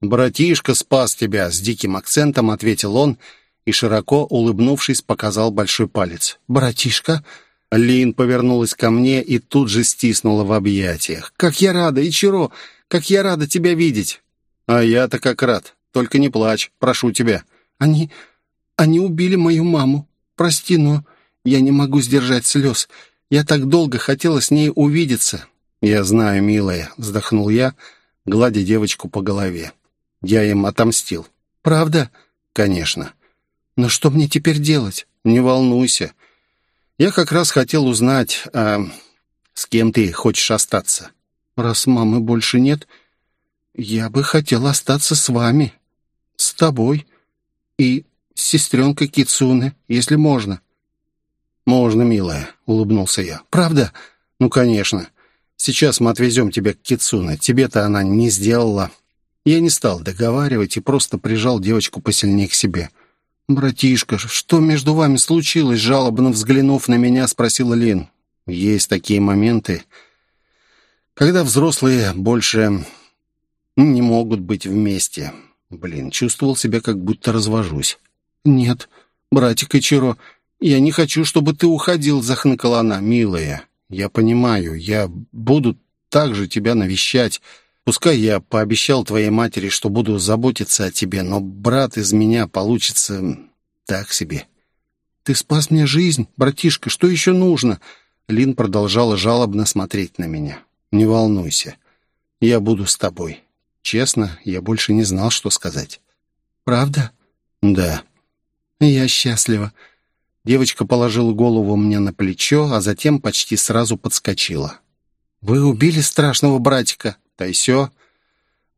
«Братишка спас тебя», — с диким акцентом ответил он и, широко улыбнувшись, показал большой палец. «Братишка?» Лин повернулась ко мне и тут же стиснула в объятиях. «Как я рада, Ичиро! Как я рада тебя видеть!» «А я-то как рад. Только не плачь, прошу тебя». «Они... они убили мою маму. Прости, но я не могу сдержать слез. Я так долго хотела с ней увидеться». «Я знаю, милая», — вздохнул я, гладя девочку по голове. «Я им отомстил». «Правда?» «Конечно». «Но что мне теперь делать?» «Не волнуйся. Я как раз хотел узнать, а с кем ты хочешь остаться». «Раз мамы больше нет, я бы хотел остаться с вами, с тобой и с сестренкой Кицуны, если можно». «Можно, милая», — улыбнулся я. «Правда?» «Ну, конечно. Сейчас мы отвезем тебя к Кицуне. Тебе-то она не сделала». Я не стал договаривать и просто прижал девочку посильнее к себе. «Братишка, что между вами случилось?» Жалобно взглянув на меня, спросила Лин. «Есть такие моменты, когда взрослые больше не могут быть вместе. Блин, чувствовал себя, как будто развожусь». «Нет, братик Ичиро, «Я не хочу, чтобы ты уходил», — захныкала она. «Милая, я понимаю, я буду также тебя навещать. Пускай я пообещал твоей матери, что буду заботиться о тебе, но брат из меня получится так себе. Ты спас мне жизнь, братишка, что еще нужно? Лин продолжала жалобно смотреть на меня. Не волнуйся, я буду с тобой. Честно, я больше не знал, что сказать. Правда? Да. Я счастлива. Девочка положила голову мне на плечо, а затем почти сразу подскочила. «Вы убили страшного братика?» «Тайсё?»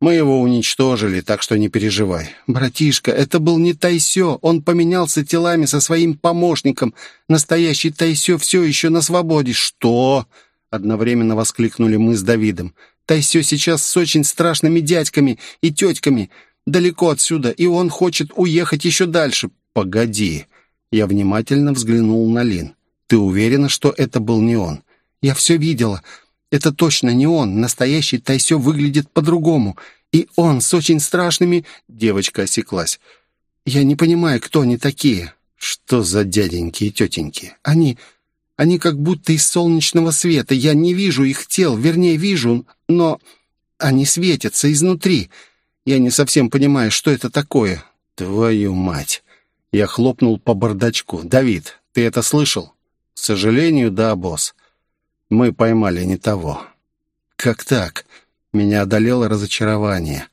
«Мы его уничтожили, так что не переживай». «Братишка, это был не Тайсё. Он поменялся телами со своим помощником. Настоящий Тайсё все еще на свободе». «Что?» — одновременно воскликнули мы с Давидом. «Тайсё сейчас с очень страшными дядьками и тетками. Далеко отсюда, и он хочет уехать еще дальше». «Погоди». Я внимательно взглянул на Лин. «Ты уверена, что это был не он?» «Я все видела. Это точно не он. Настоящий Тайсё выглядит по-другому. И он с очень страшными...» Девочка осеклась. «Я не понимаю, кто они такие». «Что за дяденьки и тетеньки?» «Они... они как будто из солнечного света. Я не вижу их тел. Вернее, вижу, но они светятся изнутри. Я не совсем понимаю, что это такое». «Твою мать!» Я хлопнул по бардачку. «Давид, ты это слышал?» «К сожалению, да, босс. Мы поймали не того». «Как так?» Меня одолело разочарование.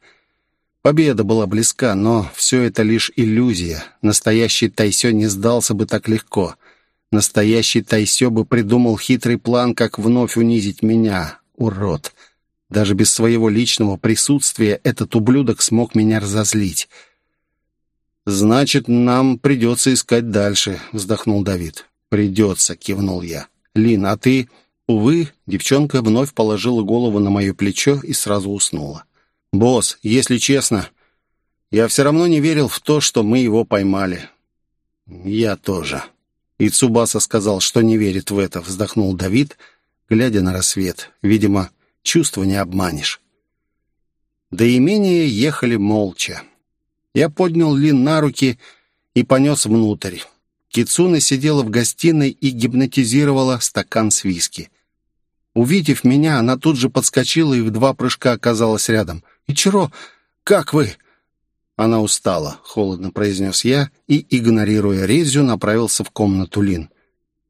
Победа была близка, но все это лишь иллюзия. Настоящий Тайсё не сдался бы так легко. Настоящий Тайсё бы придумал хитрый план, как вновь унизить меня. Урод. Даже без своего личного присутствия этот ублюдок смог меня разозлить. «Значит, нам придется искать дальше», — вздохнул Давид. «Придется», — кивнул я. «Лин, а ты...» Увы, девчонка вновь положила голову на мое плечо и сразу уснула. «Босс, если честно, я все равно не верил в то, что мы его поймали». «Я тоже». И Цубаса сказал, что не верит в это, вздохнул Давид, глядя на рассвет. Видимо, чувства не обманешь. До имения ехали молча. Я поднял Лин на руки и понес внутрь. Кицуна сидела в гостиной и гипнотизировала стакан с виски. Увидев меня, она тут же подскочила и в два прыжка оказалась рядом. «Ичиро, как вы?» Она устала, холодно произнес я и, игнорируя Резю, направился в комнату Лин.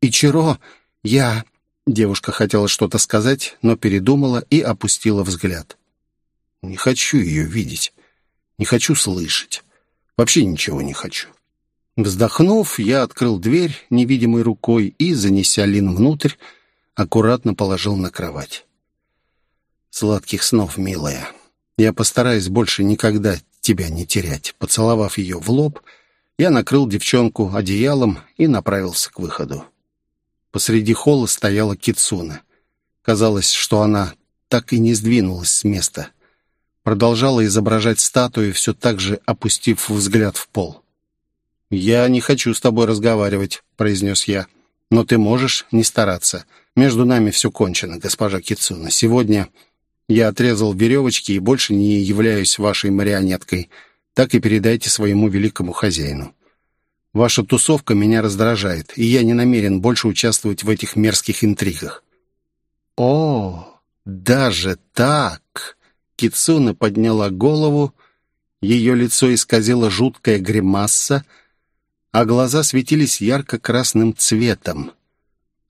«Ичиро, я...» Девушка хотела что-то сказать, но передумала и опустила взгляд. «Не хочу ее видеть. Не хочу слышать. Вообще ничего не хочу. Вздохнув, я открыл дверь невидимой рукой и, занеся Лин внутрь, аккуратно положил на кровать. «Сладких снов, милая. Я постараюсь больше никогда тебя не терять». Поцеловав ее в лоб, я накрыл девчонку одеялом и направился к выходу. Посреди холла стояла Кицуна. Казалось, что она так и не сдвинулась с места продолжала изображать статую, все так же опустив взгляд в пол. «Я не хочу с тобой разговаривать», — произнес я. «Но ты можешь не стараться. Между нами все кончено, госпожа Кицуна. Сегодня я отрезал веревочки и больше не являюсь вашей марионеткой. Так и передайте своему великому хозяину. Ваша тусовка меня раздражает, и я не намерен больше участвовать в этих мерзких интригах». «О, даже так!» Кицуна подняла голову, ее лицо исказило жуткая гримаса, а глаза светились ярко-красным цветом.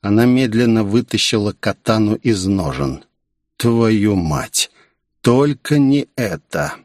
Она медленно вытащила катану из ножен. «Твою мать! Только не это!»